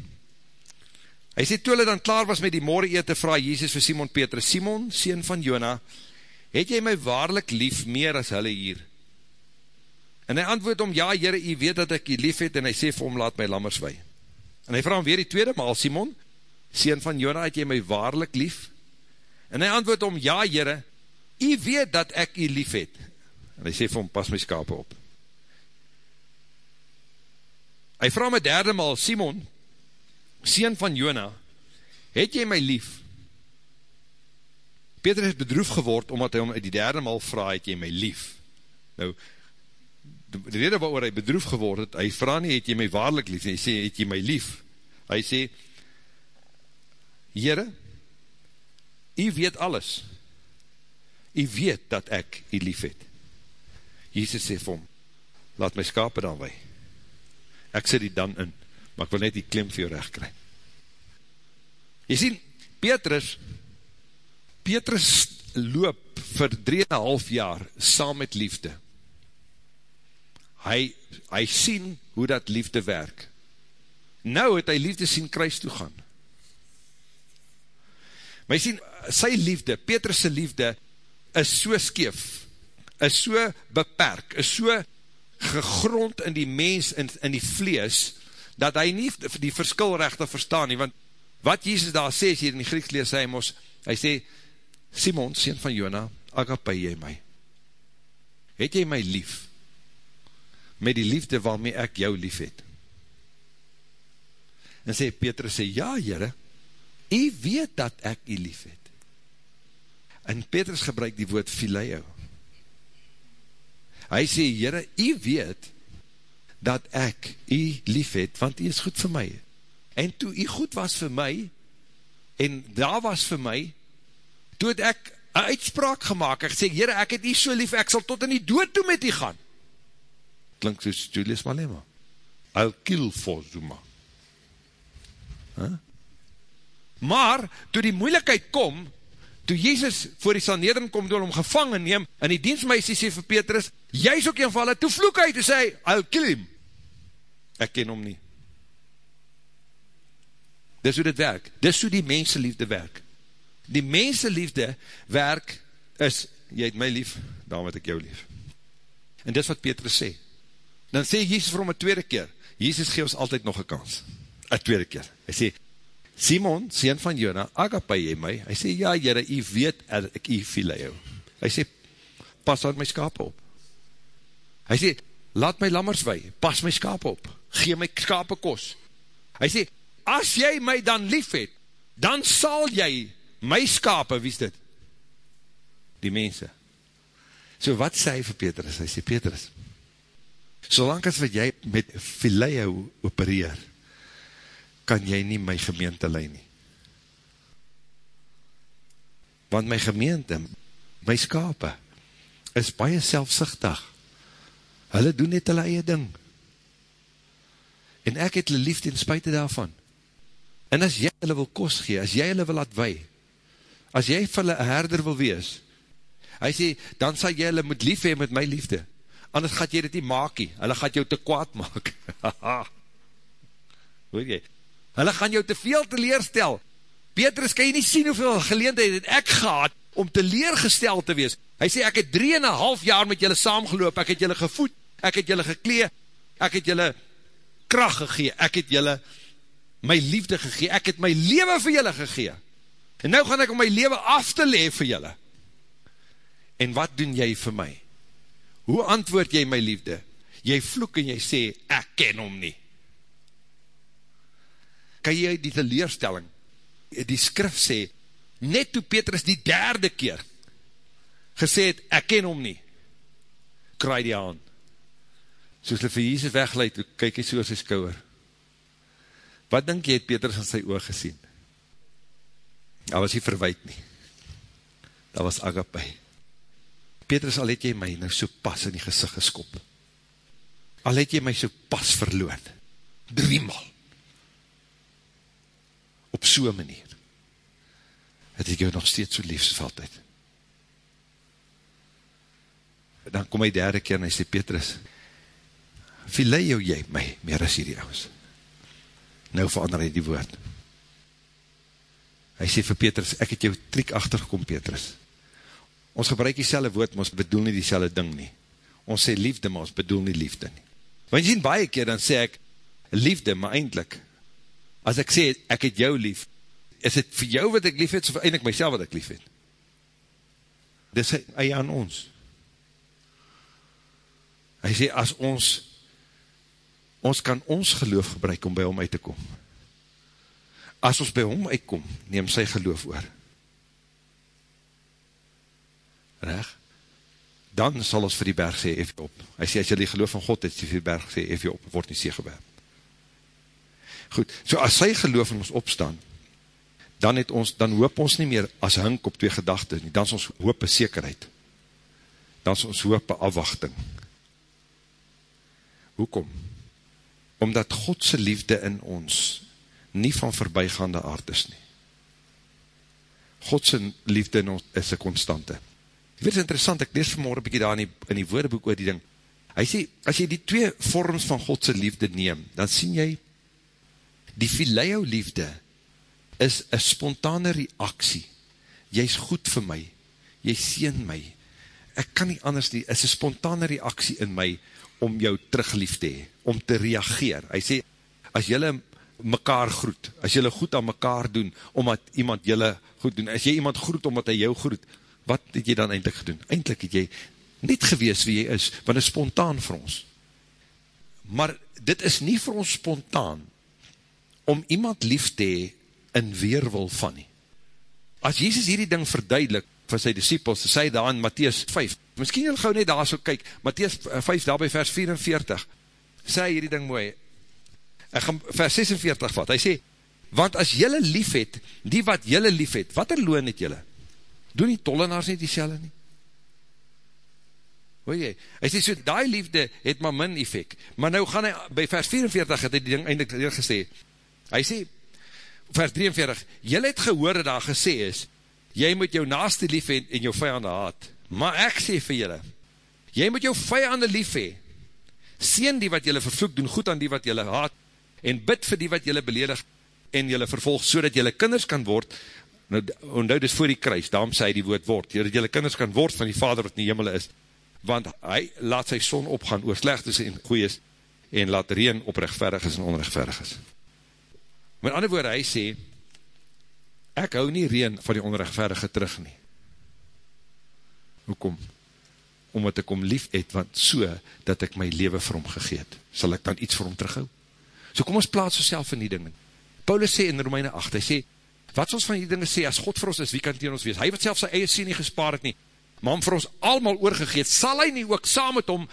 hy sê, toe hulle dan klaar was met die morgen eet, vraag Jesus vir Simon Petrus, Simon, sien van Jona, het jy my waarlik lief meer as hulle hier? En hy antwoord om, ja, jyre, jy weet dat ek jy lief het, en hy sê vir hom, laat my lammers wei. En hy vraag hom weer die tweede maal, Simon, sien van Jona, het jy my waarlik lief? En hy antwoord om, ja, jyre, jy weet dat ek jy lief het. En hy sê vir hom, pas my skape op. Hy vraag my derde maal, Simon, sien van Jona, het jy my lief? Peter is bedroef geword, omdat hy om die derde maal vraag, het jy my lief? Nou, die rede waarover hy bedroef geword het, hy vraag nie, het jy my waarlik lief, hy sê, het jy my lief, hy sê, Heere, jy weet alles, jy weet dat ek jy lief het, Jesus sê vir hom, laat my skape dan wei, ek sê die dan in, maar ek wil net die klem vir jou recht kry, jy sien, Petrus, Petrus loop vir 3,5 jaar saam met liefde, hy, hy sien hoe dat liefde werk. Nou het hy liefde sien kruis toe gaan. Maar hy sien, sy liefde, Petrus' liefde, is so skeef, is so beperk, is so gegrond in die mens, in, in die vlees, dat hy nie die verskil rechte verstaan nie, want wat Jesus daar sê, as hier in die Grieks lees, hy, mos, hy sê, Simon, sien van Jona, agape jy my? Het jy my lief? met die liefde waarmee ek jou lief het. En sê Petrus sê, ja jyre, jy weet dat ek jy lief het. En Petrus gebruik die woord phileo. Hy sê, jyre, jy weet dat ek jy lief het, want jy is goed vir my. En toe jy goed was vir my, en daar was vir my, toe het ek een uitspraak gemaakt, ek sê, jyre, ek het jy so lief, ek sal tot in die dood toe met jy gaan klink soos Julius Malema. I'll kill for Zuma. Huh? Maar, toe die moeilikheid kom, toe Jezus voor die sanedering kom, door hom gevangen neem, en die dienstmeisje sê vir Petrus, jy is ook een vallen, toe vloek hy, toe sê, I'll kill him. Ek ken hom nie. Dis hoe dit werk. Dis hoe die mensenliefde werk. Die mensenliefde werk is, jy het my lief, daarom het ek jou lief. En dis wat Petrus sê dan sê Jesus vir hom een tweede keer, Jesus gee ons altyd nog een kans, een tweede keer, hy sê, Simon, sien van Jona, agape jy my, hy sê, ja jyre, jy weet, ek jy viel jou, hy sê, pas aan my skaap op, hy sê, laat my lammers wei, pas my skaap op, gee my skaap kos, hy sê, as jy my dan lief het, dan sal jy my skaap, wie is dit? Die mense. So wat sê hy vir Petrus? Hy sê, Petrus, Solang as wat jy met fileio opereer, kan jy nie my gemeente leid nie. Want my gemeente, my skape, is baie selfsichtig. Hulle doen net hulle eie ding. En ek het hulle liefde in spuite daarvan. En as jy hulle wil kos gee, as jy hulle wil laat wei, as jy vir hulle herder wil wees, hy sê, dan sal jy hulle moet lief hee met my liefde anders gaat jy dit nie maak nie, hulle gaat jou te kwaad maak, hoor jy, hulle gaan jou te veel teleerstel, Petrus, kan jy nie sien hoeveel geleendheid het ek gehad, om teleergestel te wees, hy sê, ek het drie en een half jaar met julle saamgeloop, ek het julle gevoed, ek het julle geklee, ek het julle kracht gegee, ek het julle my liefde gegee, ek het my leven vir julle gegee, en nou gaan ek om my leven af te leef vir julle, en wat doen jy vir my? Hoe antwoord jy my liefde? Jy vloek en jy sê, ek ken hom nie. Kan jy die teleerstelling, die skrif sê, net toe Petrus die derde keer gesê het, ek ken hom nie, kraai die aan. Soos hy vir Jesus wegleid, kyk hy so sy skouwer. Wat denk jy het Petrus in sy oog gesien? Daar was hy verwijt nie. Daar was agape. Petrus, al het jy my nou so pas in die gezicht geskop. Al het jy my so pas verloon. Driemaal. Op so'n manier. Het ek jou nog steeds so lief soos altyd. Dan kom hy derde keer en hy sê, Petrus, Filei jou jy my meer as hierdie ouds. Nou verander hy die woord. Hy sê vir Petrus, ek het jou triek achtergekom, Petrus. Ons gebruik die selle woord, maar ons bedoel nie die selle ding nie. Ons sê liefde, maar ons bedoel nie liefde nie. Want jy sien baie keer, dan sê ek liefde, maar eindelijk, as ek sê, ek het jou lief, is het vir jou wat ek lief het, of eindelijk myself wat ek lief het? Dis hy aan ons. Hy sê, as ons ons kan ons geloof gebruik om by hom uit te kom. As ons by hom uitkom, neem sy geloof oor. Reg? Dan sal ons vir die berg sê, eef op. Hy sê, as jy die geloof van God het, sê vir die berg sê, eef op, word nie sê gewerp. Goed, so as sy geloof in ons opstaan, dan het ons, dan hoop ons nie meer as hink op twee gedachten nie, dan is ons hoop sekerheid. Dan is ons hoop afwachting. Hoekom? omdat Godse liefde in ons nie van voorbijgaande aard is nie. Godse liefde in ons is een constante. Jy weet, is interessant, ek lees vanmorgen bykie daar in die, in die woordeboek oor die ding. Hy sê, as jy die twee vorms van Godse liefde neem, dan sien jy, die fileo liefde is een spontane reaksie. Jy is goed vir my, jy sien my, ek kan nie anders nie, is een spontane reaksie in my, om jou teruglief te hee, om te reageer. Hy sê, as jylle mekaar groet, as jylle goed aan mekaar doen, omdat iemand jylle goed doen, as jy iemand groet omdat hy jou groet, wat het jy dan eindelijk gedoen? Eindelijk het jy niet gewees wie jy is, want het is spontaan vir ons. Maar dit is nie vir ons spontaan, om iemand lief te hee, in weerwil van nie. As Jezus hierdie ding verduidelik, vir sy disciples, sê daar in Matthäus 5, miskien jy gauw net daar so kyk, Matthäus 5, daar by vers 44, sê hy hierdie ding mooi, ek gaan vers 46 vat, hy sê, want as jylle lief het, die wat jylle lief het, wat er loon het jylle? Doen die tollenaars nie die selle nie? Hoor jy? Hy sê, so die liefde het maar min effect, maar nou gaan hy, by vers 44 het hy die ding eindelijk gesê, hy sê, vers 43, jylle het gehoor dat daar gesê is, jy moet jou naaste lief hee en jou vijande haat. Maar ek sê vir julle, jy moet jou vijande lief hee, sien die wat julle vervloek, doen goed aan die wat julle haat, en bid vir die wat julle beledig, en julle vervolg, so dat julle kinders kan word, nou, onthou dis voor die kruis, daarom sê hy die woord word, dat julle kinders kan word van die vader wat in die hemel is, want hy laat sy son opgaan oor slechtes en goeies, en laat reen op rechtverigis en onrechtverigis. Met ander woorde, hy sê, ek hou nie reen van die onrechtverige terug nie. Hoekom? Omdat ek om lief het, want so, dat ek my leven vir hom gegeet, sal ek dan iets vir hom terughou. So kom ons plaats ons in die dingen. Paulus sê in Romeine 8, hy sê, wat ons van die dingen sê, as God vir ons is, wie kan tegen ons wees? Hy wat self sy eie sê nie gespaar het nie, maar hom vir ons allemaal oorgegeet, sal hy nie ook saam met hom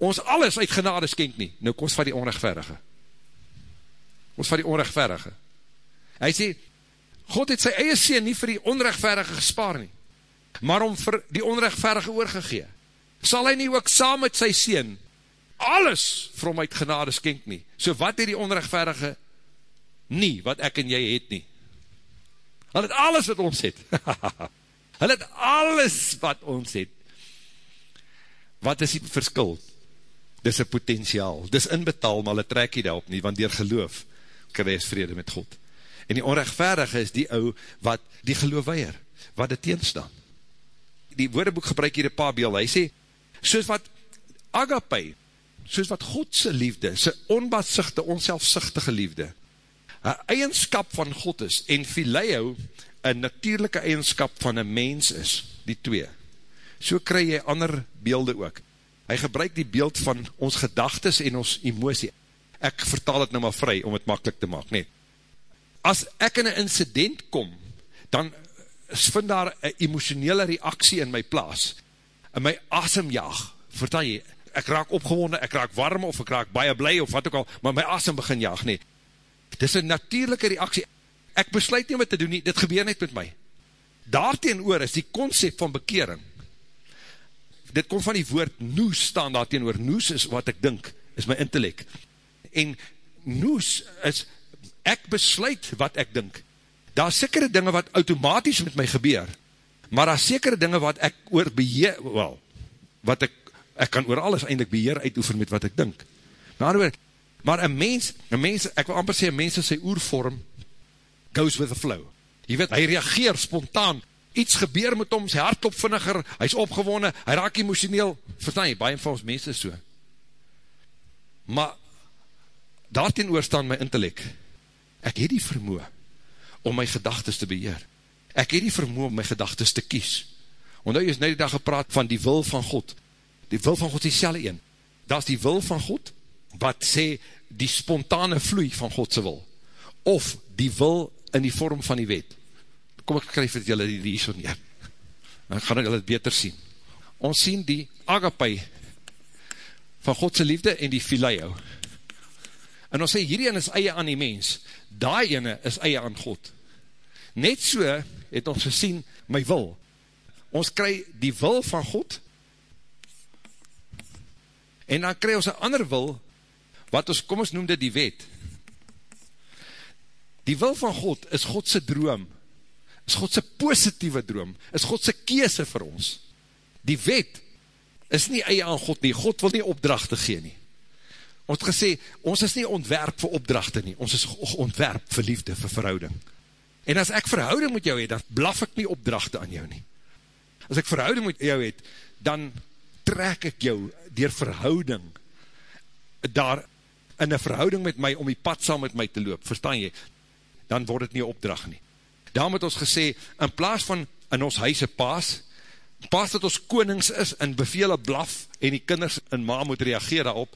ons alles uit genade skenk nie. Nou kom ons van die onrechtverige. Ons van die onrechtverige. Hy sê, God het sy eie seen nie vir die onrechtverige gespaar nie, maar om vir die onrechtverige oorgegee. Sal hy nie ook saam met sy seen alles vir hom uit genade skenk nie? So wat het die onrechtverige nie, wat ek en jy het nie? Hy het alles wat ons het. Hy het alles wat ons het. Wat is die verskil? Dis een potentiaal. Dis inbetaal, maar hy trek jy daarop nie, want dier geloof krijg vrede met God. En die onrechtvaardige is die ou wat die geloof weier, wat het teenstaan. Die woordeboek gebruik hier een paar beeld, hy sê, soos wat agape, soos wat Godse liefde, sy onbaatsigte, onselfsichtige liefde, een eigenskap van God is, en phileo, een natuurlijke eigenskap van een mens is, die twee. So kry jy ander beelde ook. Hy gebruik die beeld van ons gedagtes en ons emosie. Ek vertaal het nou maar vry, om het makkelijk te maak, nee. As ek in een incident kom, dan vind daar een emotionele reaksie in my plaas, in my asem jaag, vertel jy, ek raak opgewonde, ek raak warm, of ek raak baie blij, of wat ook al, maar my asem begin jaag, nee. Dit is een natuurlijke reaksie, ek besluit nie wat te doen nie, dit gebeur net met my. Daarteen oor is die concept van bekering, dit kom van die woord noes staan daarteen oor, noes is wat ek dink, is my intellect, en noes is, ek besluit wat ek dink, daar is sekere dinge wat automatisch met my gebeur, maar daar is sekere dinge wat ek oor beheer, wel, wat ek, ek kan oor alles eindelijk beheer uitoefen met wat ek dink. Maar, maar een mens, een mens, ek wil amper sê, een mens in sy oervorm, goes with the flow. Jy weet, hy reageer spontaan, iets gebeur met hom, sy hart klop vinniger, hy is opgewonnen, hy raak emotioneel, verstaan jy, baie van ons mense so. Maar, daarteen oorstaan my intellect, ek het die vermoe, om my gedagtes te beheer. Ek het die vermoe om my gedagtes te kies. Omdat jy is net die dag gepraat van die wil van God. Die wil van God is die selle een. Dat is die wil van God, wat sê die spontane vloei van Godse wil. Of die wil in die vorm van die wet. Kom ek skryf het julle die hier so neer. Dan gaan julle het beter sien. Ons sien die agapai van Godse liefde en die phileo. En ons sê, hierdie ene is eie aan die mens, daai ene is eie aan God. Net so het ons gesien, my wil. Ons kry die wil van God, en dan kry ons een ander wil, wat ons, kom ons noem dit die wet. Die wil van God is Godse droom, is Godse positieve droom, is Godse kese vir ons. Die wet is nie eie aan God nie, God wil nie opdrachte gee nie. Ons gesê, ons is nie ontwerp vir opdrachte nie, ons is ontwerp vir liefde, vir verhouding. En as ek verhouding met jou het, dan blaf ek nie opdrachte aan jou nie. As ek verhouding met jou het, dan trek ek jou dier verhouding, daar in een verhouding met my, om die pad saam met my te loop, verstaan jy? Dan word het nie opdracht nie. Daarom het ons gesê, in plaas van in ons huise paas, paas dat ons konings is, en bevele blaf, en die kinders in ma moet reageer daarop,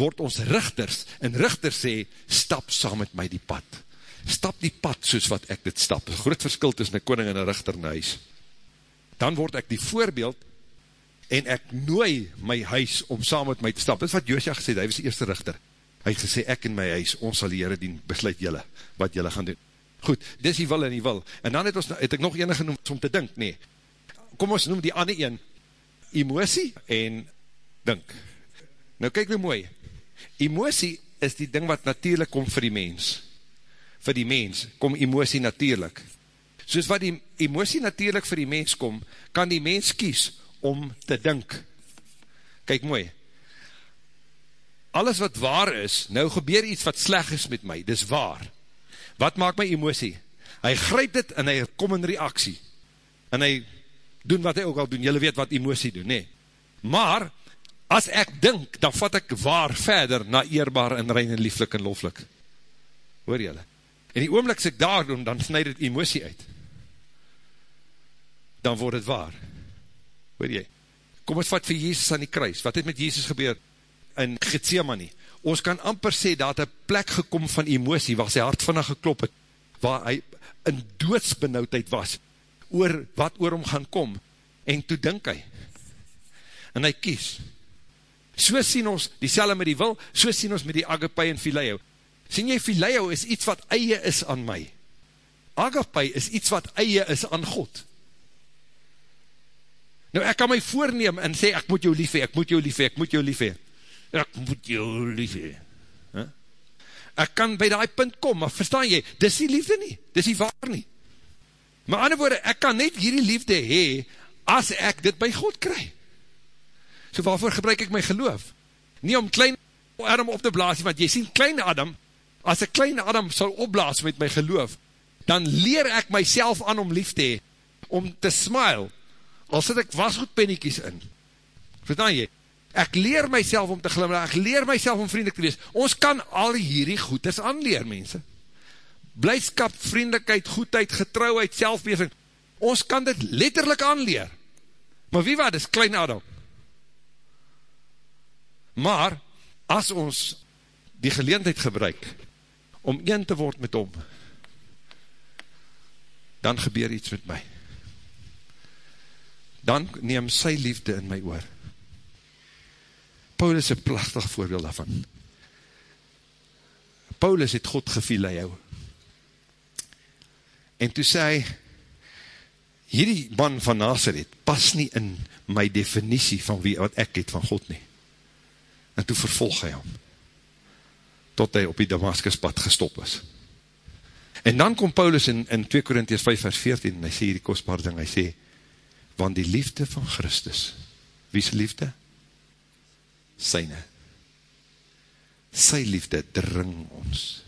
word ons richters, en richters sê, stap saam met my die pad. Stap die pad soos wat ek dit stap. Groot verskil tussen een koning en een richter in huis. Dan word ek die voorbeeld, en ek nooi my huis om saam met my te stap. Dit is wat Joosja gesê, hy was die eerste richter. Hy het gesê, ek en my huis, ons sal die Heere dien, besluit jylle, wat jylle gaan doen. Goed, dis die wil en die wil. En dan het, ons, het ek nog ene genoem om te dink, nee. Kom ons noem die ander een, emosie en dink. Nou kyk nou mooi, emosie is die ding wat natuurlijk kom vir die mens. Vir die mens kom emosie natuurlijk. Soos wat die emosie natuurlijk vir die mens kom, kan die mens kies om te dink. Kyk mooi. Alles wat waar is, nou gebeur iets wat sleg is met my, dis waar. Wat maak my emosie? Hy grijp dit en hy kom in reaksie. En hy doen wat hy ook al doen. Julle weet wat emosie doen, nee. Maar, as ek dink, dan vat ek waar verder na eerbaar en rein en lieflik en loflik. Hoor jylle? En die oomlik as ek daar doen, dan snijd het emosie uit. Dan word het waar. Hoor jy? Kom ons vat vir Jezus aan die kruis. Wat het met Jezus gebeur in Gethsemane? Ons kan amper sê, dat het plek gekom van emosie, waar sy hart vannig geklop het, waar hy in doodsbenauwdheid was, oor wat oor hom gaan kom, en toe dink hy, en hy kies, So sien ons, die selle met die wil, so sien ons met die agapai en phileo. Sien jy, phileo is iets wat eie is aan my. Agapai is iets wat eie is aan God. Nou ek kan my voorneem en sê, ek moet jou lief hee, ek moet jou lief hee, ek moet jou lief hee. Ek moet jou lief hee. Huh? Ek kan by die punt kom, maar verstaan jy, dis die liefde nie, dis die waar nie. Maar ander woorde, ek kan net hierdie liefde hee, as ek dit by God krijg. So waarvoor gebruik ek my geloof? Nie om klein Adam op te blaas, want jy sien klein Adam, as ek klein Adam sal opblaas met my geloof, dan leer ek myself aan om lief te hee, om te smile, al sit ek wasgoedpenniekies in. Verstaan jy? Ek leer myself om te glimmer, ek leer myself om vriendelik te wees. Ons kan al hierdie goeders aanleer, mense. blijdskap, vriendelijkheid, goedheid, getrouheid, selfbeheersing, ons kan dit letterlijk aanleer. Maar wie wat, is klein Adam. Maar, as ons die geleendheid gebruik, om een te word met hom, dan gebeur iets met my. Dan neem sy liefde in my oor. Paulus is een plachtig voorbeeld daarvan. Paulus het God geviel aan jou. En toe sê hy, hierdie man van Nazareth pas nie in my definitie van wie wat ek het van God nie. En toe vervolg hy hom, tot hy op die Damaskuspad gestop is. En dan kom Paulus in, in 2 Korinties 5 vers 14, en hy sê hierdie kostbare ding, hy sê, want die liefde van Christus, wie is liefde? Syne. Sy liefde dring ons.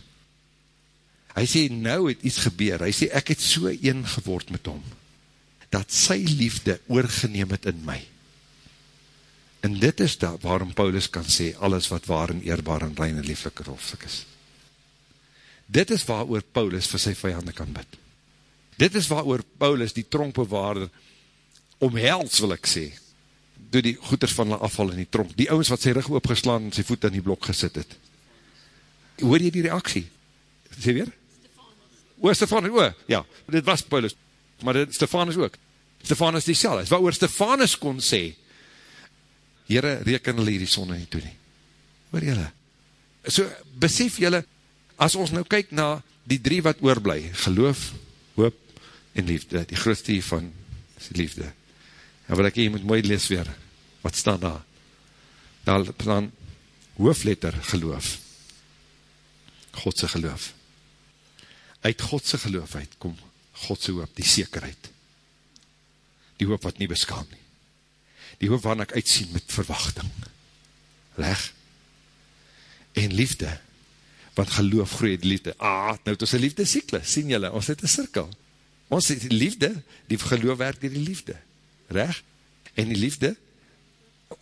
Hy sê, nou het iets gebeur, hy sê, ek het so een geword met hom, dat sy liefde oorgeneem het in my. En dit is dat waarom Paulus kan sê, alles wat waar en eerbaar en rein en lieflik en hofstuk is. Dit is waar oor Paulus vir sy vijanden kan bid. Dit is waar oor Paulus die tronkbewaarder omhels wil ek sê, door die goeders van hulle afval in die tronk, die ouwens wat sy rug opgeslaan en sy voet in die blok gesit het. Hoor jy die reaksie? Sê weer? O, Stefanus, o, ja, dit was Paulus, maar dit, Stefanus ook. Stefanus die sel is, waar oor Stefanus kon sê, Heere, reken hulle hierdie sonne nie toe nie. Hoor jylle? So, besef jylle, as ons nou kyk na die drie wat oorblij, geloof, hoop en liefde, die grootste hiervan is die liefde. En wat ek hier moet mooi lees weer, wat staan daar? Daar staan hoofletter geloof. Godse geloof. Uit Godse geloof uit kom Godse hoop, die zekerheid. Die hoop wat nie beskaam nie. Die hoop waarin ek uitsien met verwachting. Leg. En liefde, want geloof groeie die liefde. Ah, nou het ons een liefde cyklus, sien jylle, ons het een cirkel. Ons het die liefde, die geloof werk die liefde. Reg? En die liefde,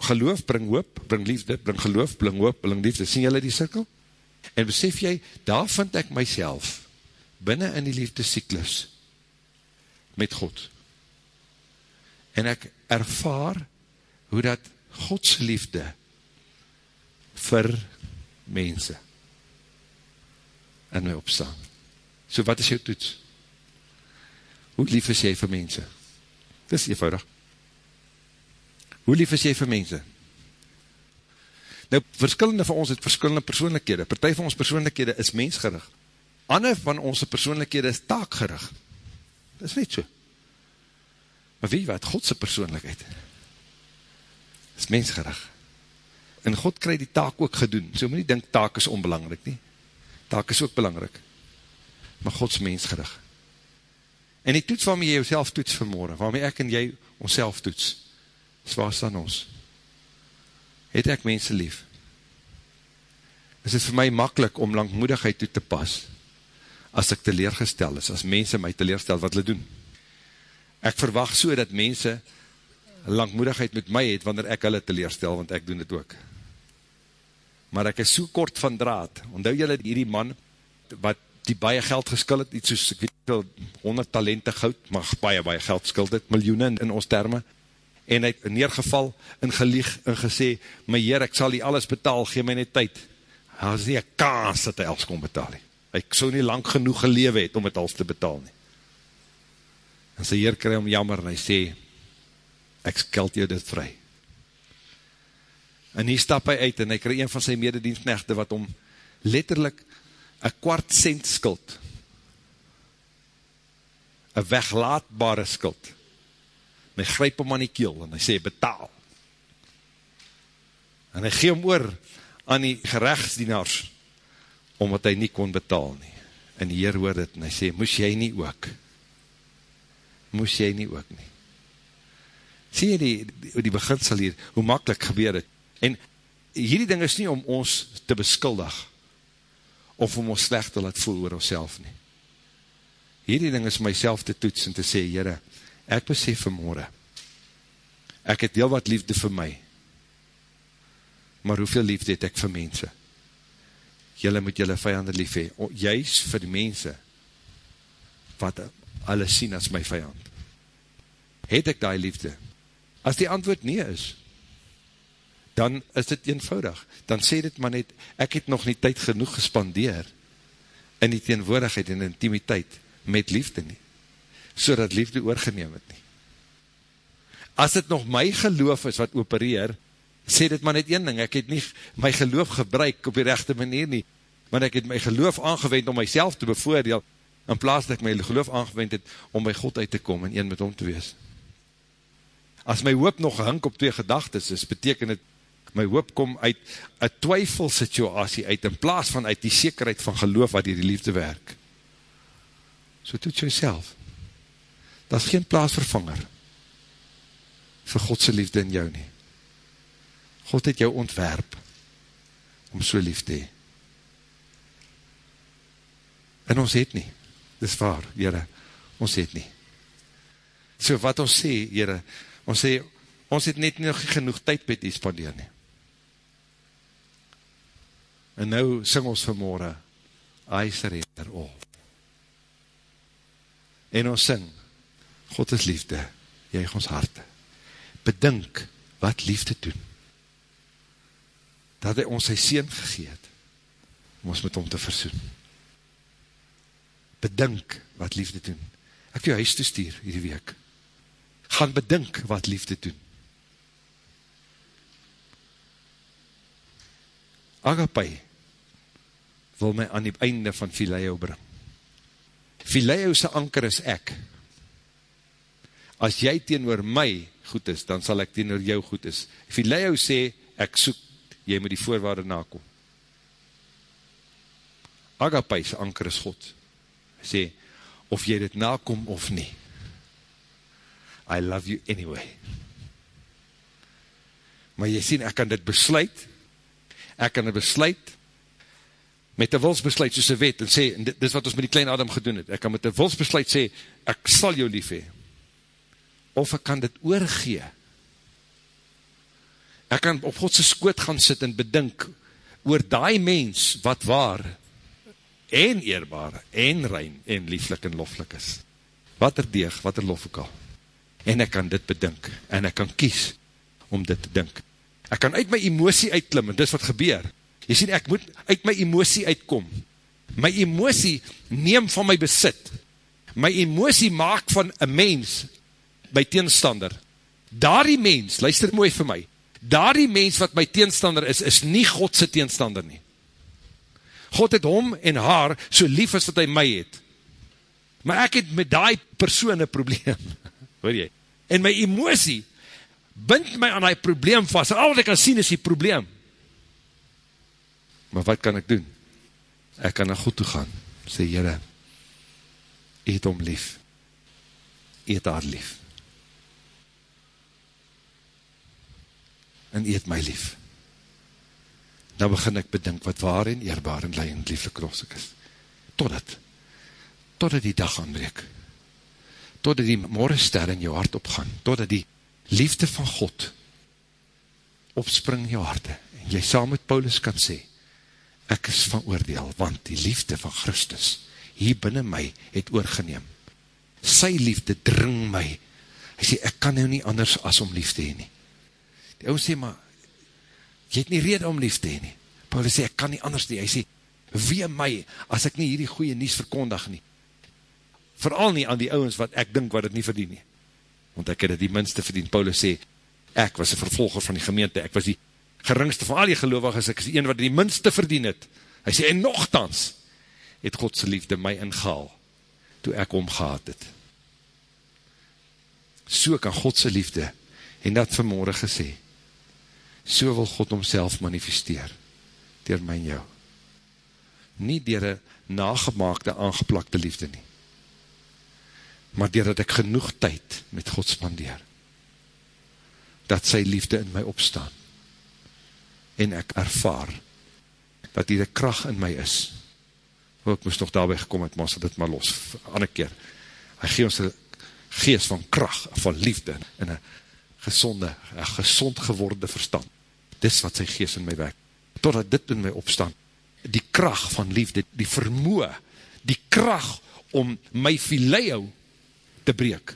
geloof bring hoop, bring liefde, bring geloof, bring hoop, bring liefde. Sien jylle die cirkel? En besef jy, daar vind ek myself, binnen in die liefde cyklus, met God. En ek ervaar, hoe dat Godse liefde, vir mense, in my opstaan. So wat is jou toets? Hoe lief is jy vir mense? Dit is eenvoudig. Hoe lief is jy vir mense? Nou, verskillende van ons het verskillende persoonlikhede. Partij van ons persoonlikhede is mensgerig. Ander van onze persoonlikhede is taakgerig. Dat is net so. Maar weet wat, Godse persoonlikheid is mensgerig. En God krij die taak ook gedoen. So moet nie denk, taak is onbelangrijk nie. Taak is ook belangrijk. Maar God is mensgerig. En die toets waarmee jy jouself toets vanmorgen, waarmee ek en jy onszelf toets, is waar staan ons? Het ek mense lief? Is het vir my makkelijk om langmoedigheid toe te pas, as ek teleergestel is, as mense my teleerstel wat hulle doen? Ek verwacht so dat mense langmoedigheid met my het, wanneer ek hulle teleerstel, want ek doen dit ook. Maar ek is so kort van draad, onthou jylle hierdie man, wat die baie geld geskuld het, iets soos, ek weet wel, 100 talente goud, maar baie, baie geld skuld het, miljoene in, in ons termen, en hy het neergeval, en gelieg, en gesê, my heer, ek sal die alles betaal, gee my net tyd. Hy was nie een kaas dat hy alles kon betaal. Hy so nie lang genoeg gelewe het, om het alles te betaal nie. En sy heer kry om jammer, en hy sê, ek skeld jou dit vry. En hier stap hy uit, en hy kry een van sy mededienstknechte, wat om letterlijk een kwart cent skuld, een weglaatbare skuld, en hy grijp hom aan die keel, en hy sê, betaal. En hy gee hom oor aan die gerechtsdienaars, omdat hy nie kon betaal nie. En die Heer hoor dit, en hy sê, moes jy nie ook? Moes jy nie ook nie? Sê jy die, die, die beginsel hier, hoe makkelijk gebeur het? En hierdie ding is nie om ons te beskuldig, of om ons slecht te laat voel oor ons nie. Hierdie ding is myself te toets en te sê, Heere, ek besef vanmorgen, ek het heel wat liefde vir my, maar hoeveel liefde het ek vir mense? Julle moet julle vijanden lief hee, juist vir die mense, wat hulle sien as my vijand? Het ek die liefde? As die antwoord nie is, dan is dit eenvoudig. Dan sê dit maar net, ek het nog nie tyd genoeg gespandeer in die teenwoordigheid en intimiteit met liefde nie, so dat liefde oorgeneem het nie. As dit nog my geloof is wat opereer, sê dit maar net een ding, ek het nie my geloof gebruik op die rechte manier nie, maar ek het my geloof aangewend om myself te bevoordeel, in plaas dat ek my geloof aangewend het om by God uit te kom en een met hom te wees. As my hoop nog gehink op twee gedagtes is, beteken het, my hoop kom uit een twyfelsituasie uit, in plaas van uit die zekerheid van geloof wat die liefde werk. So toet jyself. Dat is geen plaasvervanger vir Godse liefde in jou nie. God het jou ontwerp om so lief te hee. En ons het nie. Dis waar, jyre, ons het nie. So wat ons sê, jyre, ons sê, ons het net nog genoeg tyd met die spandeer nie. En nou sing ons vanmorgen, I surrender all. En ons sing, God is liefde, juig ons harte. Bedink wat liefde doen. Dat hy ons sy sien gegeet, om ons met hom te versoen. Bedink wat liefde doen. Ek jou huis toestuur hierdie week. Gaan bedink wat liefde doen. Agapai wil my aan die einde van Fileo bring. Fileo sy anker is ek. As jy teenoor my goed is, dan sal ek teenoor jou goed is. Fileo sê, ek soek, jy moet die voorwaarde nakom. Agapai sy anker is God. Hy sê, of jy dit nakom of nie. I love you anyway. Maar jy sien, ek kan dit besluit, ek kan dit besluit, met een wilsbesluit soos een wet, en sê, en dit, dit is wat ons met die klein Adam gedoen het, ek kan met een wilsbesluit sê, ek sal jou lief hee, of ek kan dit oorgee, ek kan op Godse skoot gaan sit en bedink, oor die mens, wat waar, en eerbaar, en rein, en lieflik en loflik is, wat er deeg, wat er lof ook al, en ek kan dit bedink, en ek kan kies, om dit te dink, ek kan uit my emosie uitklim, en dis wat gebeur, Jy sien, ek moet uit my emosie uitkom. My emosie neem van my besit. My emosie maak van een mens, my teenstander. Daar die mens, luister mooi vir my, daar die mens wat my teenstander is, is nie Godse teenstander nie. God het hom en haar so lief as wat hy my het. Maar ek het met die persoon een probleem, hoor jy? En my emosie bind my aan die probleem vast, en al wat ek kan sien is die probleem. Maar wat kan ek doen? Ek kan na God toe gaan, sê Heere, eet om lief, eet haar lief, en eet my lief. Nou begin ek bedink wat waar en eerbaar en leie en lieflik rossig is. Totdat, totdat die dag aanbreek, totdat die morgenster in jou hart opgaan, totdat die liefde van God opspring in jou harte, en jy saam met Paulus kan sê, ek is van oordeel, want die liefde van Christus hier binnen my het oorgeneem. Sy liefde dring my. Hy sê, ek kan nou nie anders as om liefde heen nie. Die ou sê, maar, jy het nie rede om liefde heen nie. Paulus sê, ek kan nie anders nie. Hy sê, wee my, as ek nie hierdie goeie nies verkondig nie. Vooral nie aan die ouwens wat ek dink wat het nie verdien nie. Want ek het het die minste verdien. Paulus sê, ek was een vervolger van die gemeente, ek was die geringste van al die gelovig is, ek is die een wat die minste verdien het. Hy sê, en nogthans, het Godse liefde my ingehaal, toe ek omgehaad het. So kan Godse liefde, en dat vanmorgen gesê, so wil God homself manifesteer, dier my en jou. Nie dier een nagemaakte, aangeplakte liefde nie, maar dier dat ek genoeg tyd met God spandeer, dat sy liefde in my opstaan, en ek ervaar dat die kracht in my is. O, ek moes nog daarby gekom het, maar sal dit maar los, ander keer. Hy gee ons een geest van kracht, van liefde, en een gezonde, een gezond geworde verstand. Dis wat sy geest in my werk. Totdat dit in my opstaan, die kracht van liefde, die vermoe, die kracht om my fileo te breek.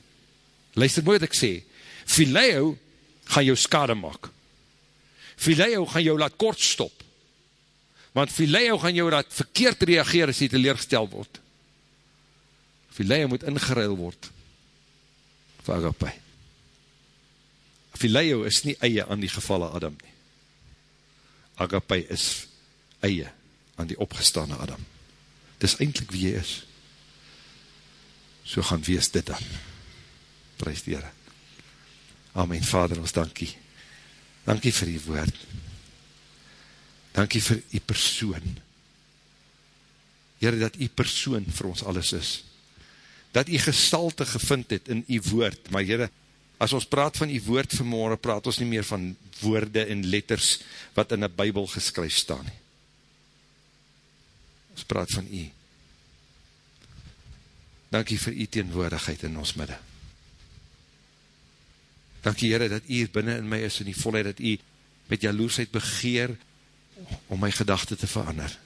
Luister mooi wat ek sê, fileo gaan jou skade maak. Fileo gaan jou laat kort stop. Want fileo gaan jou laat verkeerd reageer as jy teleergestel word. Fileo moet ingeruil word vir agapai. Fileo is nie eie aan die gevalle Adam nie. Agapai is eie aan die opgestane Adam. Dis eindelijk wie jy is. So gaan wees dit dan. Prijs die Heere. Amen, Vader, ons dankie. Dankie vir die woord. Dankie vir die persoon. Heere, dat die persoon vir ons alles is. Dat die gestalte gevind het in die woord. Maar Heere, as ons praat van die woord vanmorgen, praat ons nie meer van woorde en letters wat in die bybel geskryf staan. Ons praat van die. Dankie vir die teenwoordigheid in ons midde. Dankie Heere, dat u binnen in my is in die volheid, dat u met jaloersheid begeer om my gedachte te verander.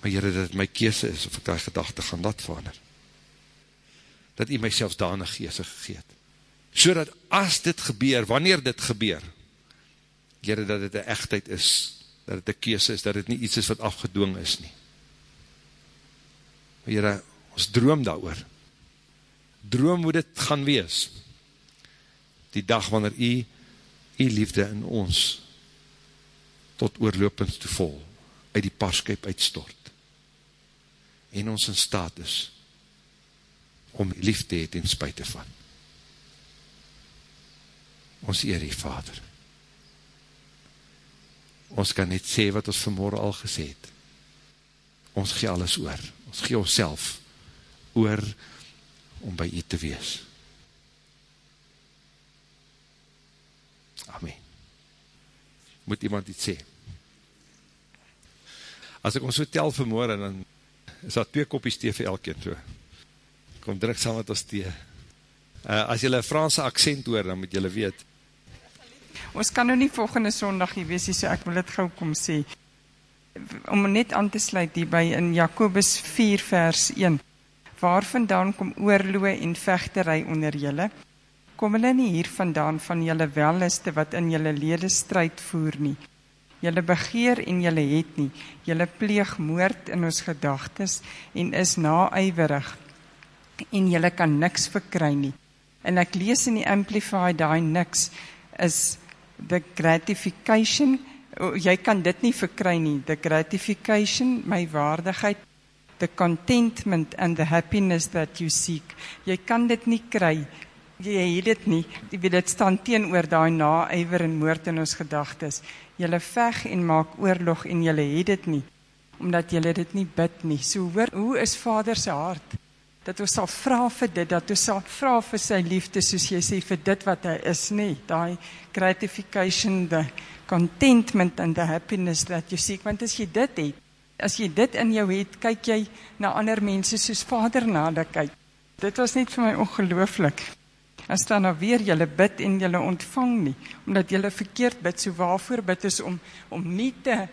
Maar Heere, dat my keese is of ek die gedachte gaan dat verander. Dat u my selfs danig geese gegeet. So dat as dit gebeur, wanneer dit gebeur, Heere, dat het een echtheid is, dat het een keese is, dat het nie iets is wat afgedwong is nie. Heere, ons droom daar oor, droom hoe dit gaan wees, die dag wanneer u, u liefde in ons, tot oorlopends te vol, uit die parskuip uitstort, en ons in staat is, om liefde het in spuite van. Ons eer die Vader. Ons kan net sê wat ons vanmorgen al gesê het. Ons gee alles oor. Ons gee ons self oor om by u te wees. Amen. Moet iemand iets sê? As ek ons so tel vanmorgen, dan is dat twee kopjes thee vir elkeen so. Kom druk saam met ons thee. Uh, as jylle Franse accent hoor, dan moet jylle weet. Ons kan nou nie volgende sondag hier wees, so ek wil het gauw kom sê. Om net aan te sluit hierby in Jacobus 4 vers 1 waar vandaan kom oorloë en vegtery onder julle? Kom hulle nie hier vandaan van julle welliste wat in julle lede stryd voer nie? Julle begeer en julle het nie. Julle pleeg moord in ons gedagtes en is naaiwerig en julle kan niks verkry nie. En ek lees in die Amplify daai niks is the gratification jy kan dit nie verkry nie the gratification my waardigheid the contentment and the happiness that you seek. Jy kan dit nie kry. Jy het dit nie. Jy weet dit staan teenoor daai naaiwer en moord in ons gedagtes. Julle veg en maak oorlog en julle het dit nie omdat julle dit nie bid nie. So hoor, hoe is Vader se hart? Dat ons sal vra vir dit, dat ons sal vra vir sy liefde soos jy sê vir dit wat hy is, nê? Daai gratification, the contentment and the happiness that you seek. Want as jy dit het, as jy dit in jou het, kyk jy na ander mense soos Vader na hulle kyk. Dit was net vir my ongelooflik. As dan nou weer julle bid en julle ontvang nie, omdat julle verkeerd bid, so waarvoor bid ons om om nie te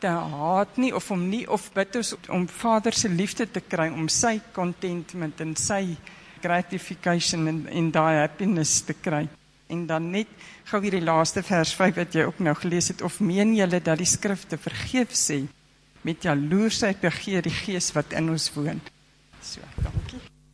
te haat nie of om nie of bid ons om Vader se liefde te kry, om sy contentment en sy gratification en en daai happiness te kry. En dan net gou hierdie laaste vers 5 wat jy ook nou gelees het of meen julle dat die skrifte vergeef sê? met jaloersheid begeer die gees wat in ons woon. So, dankie.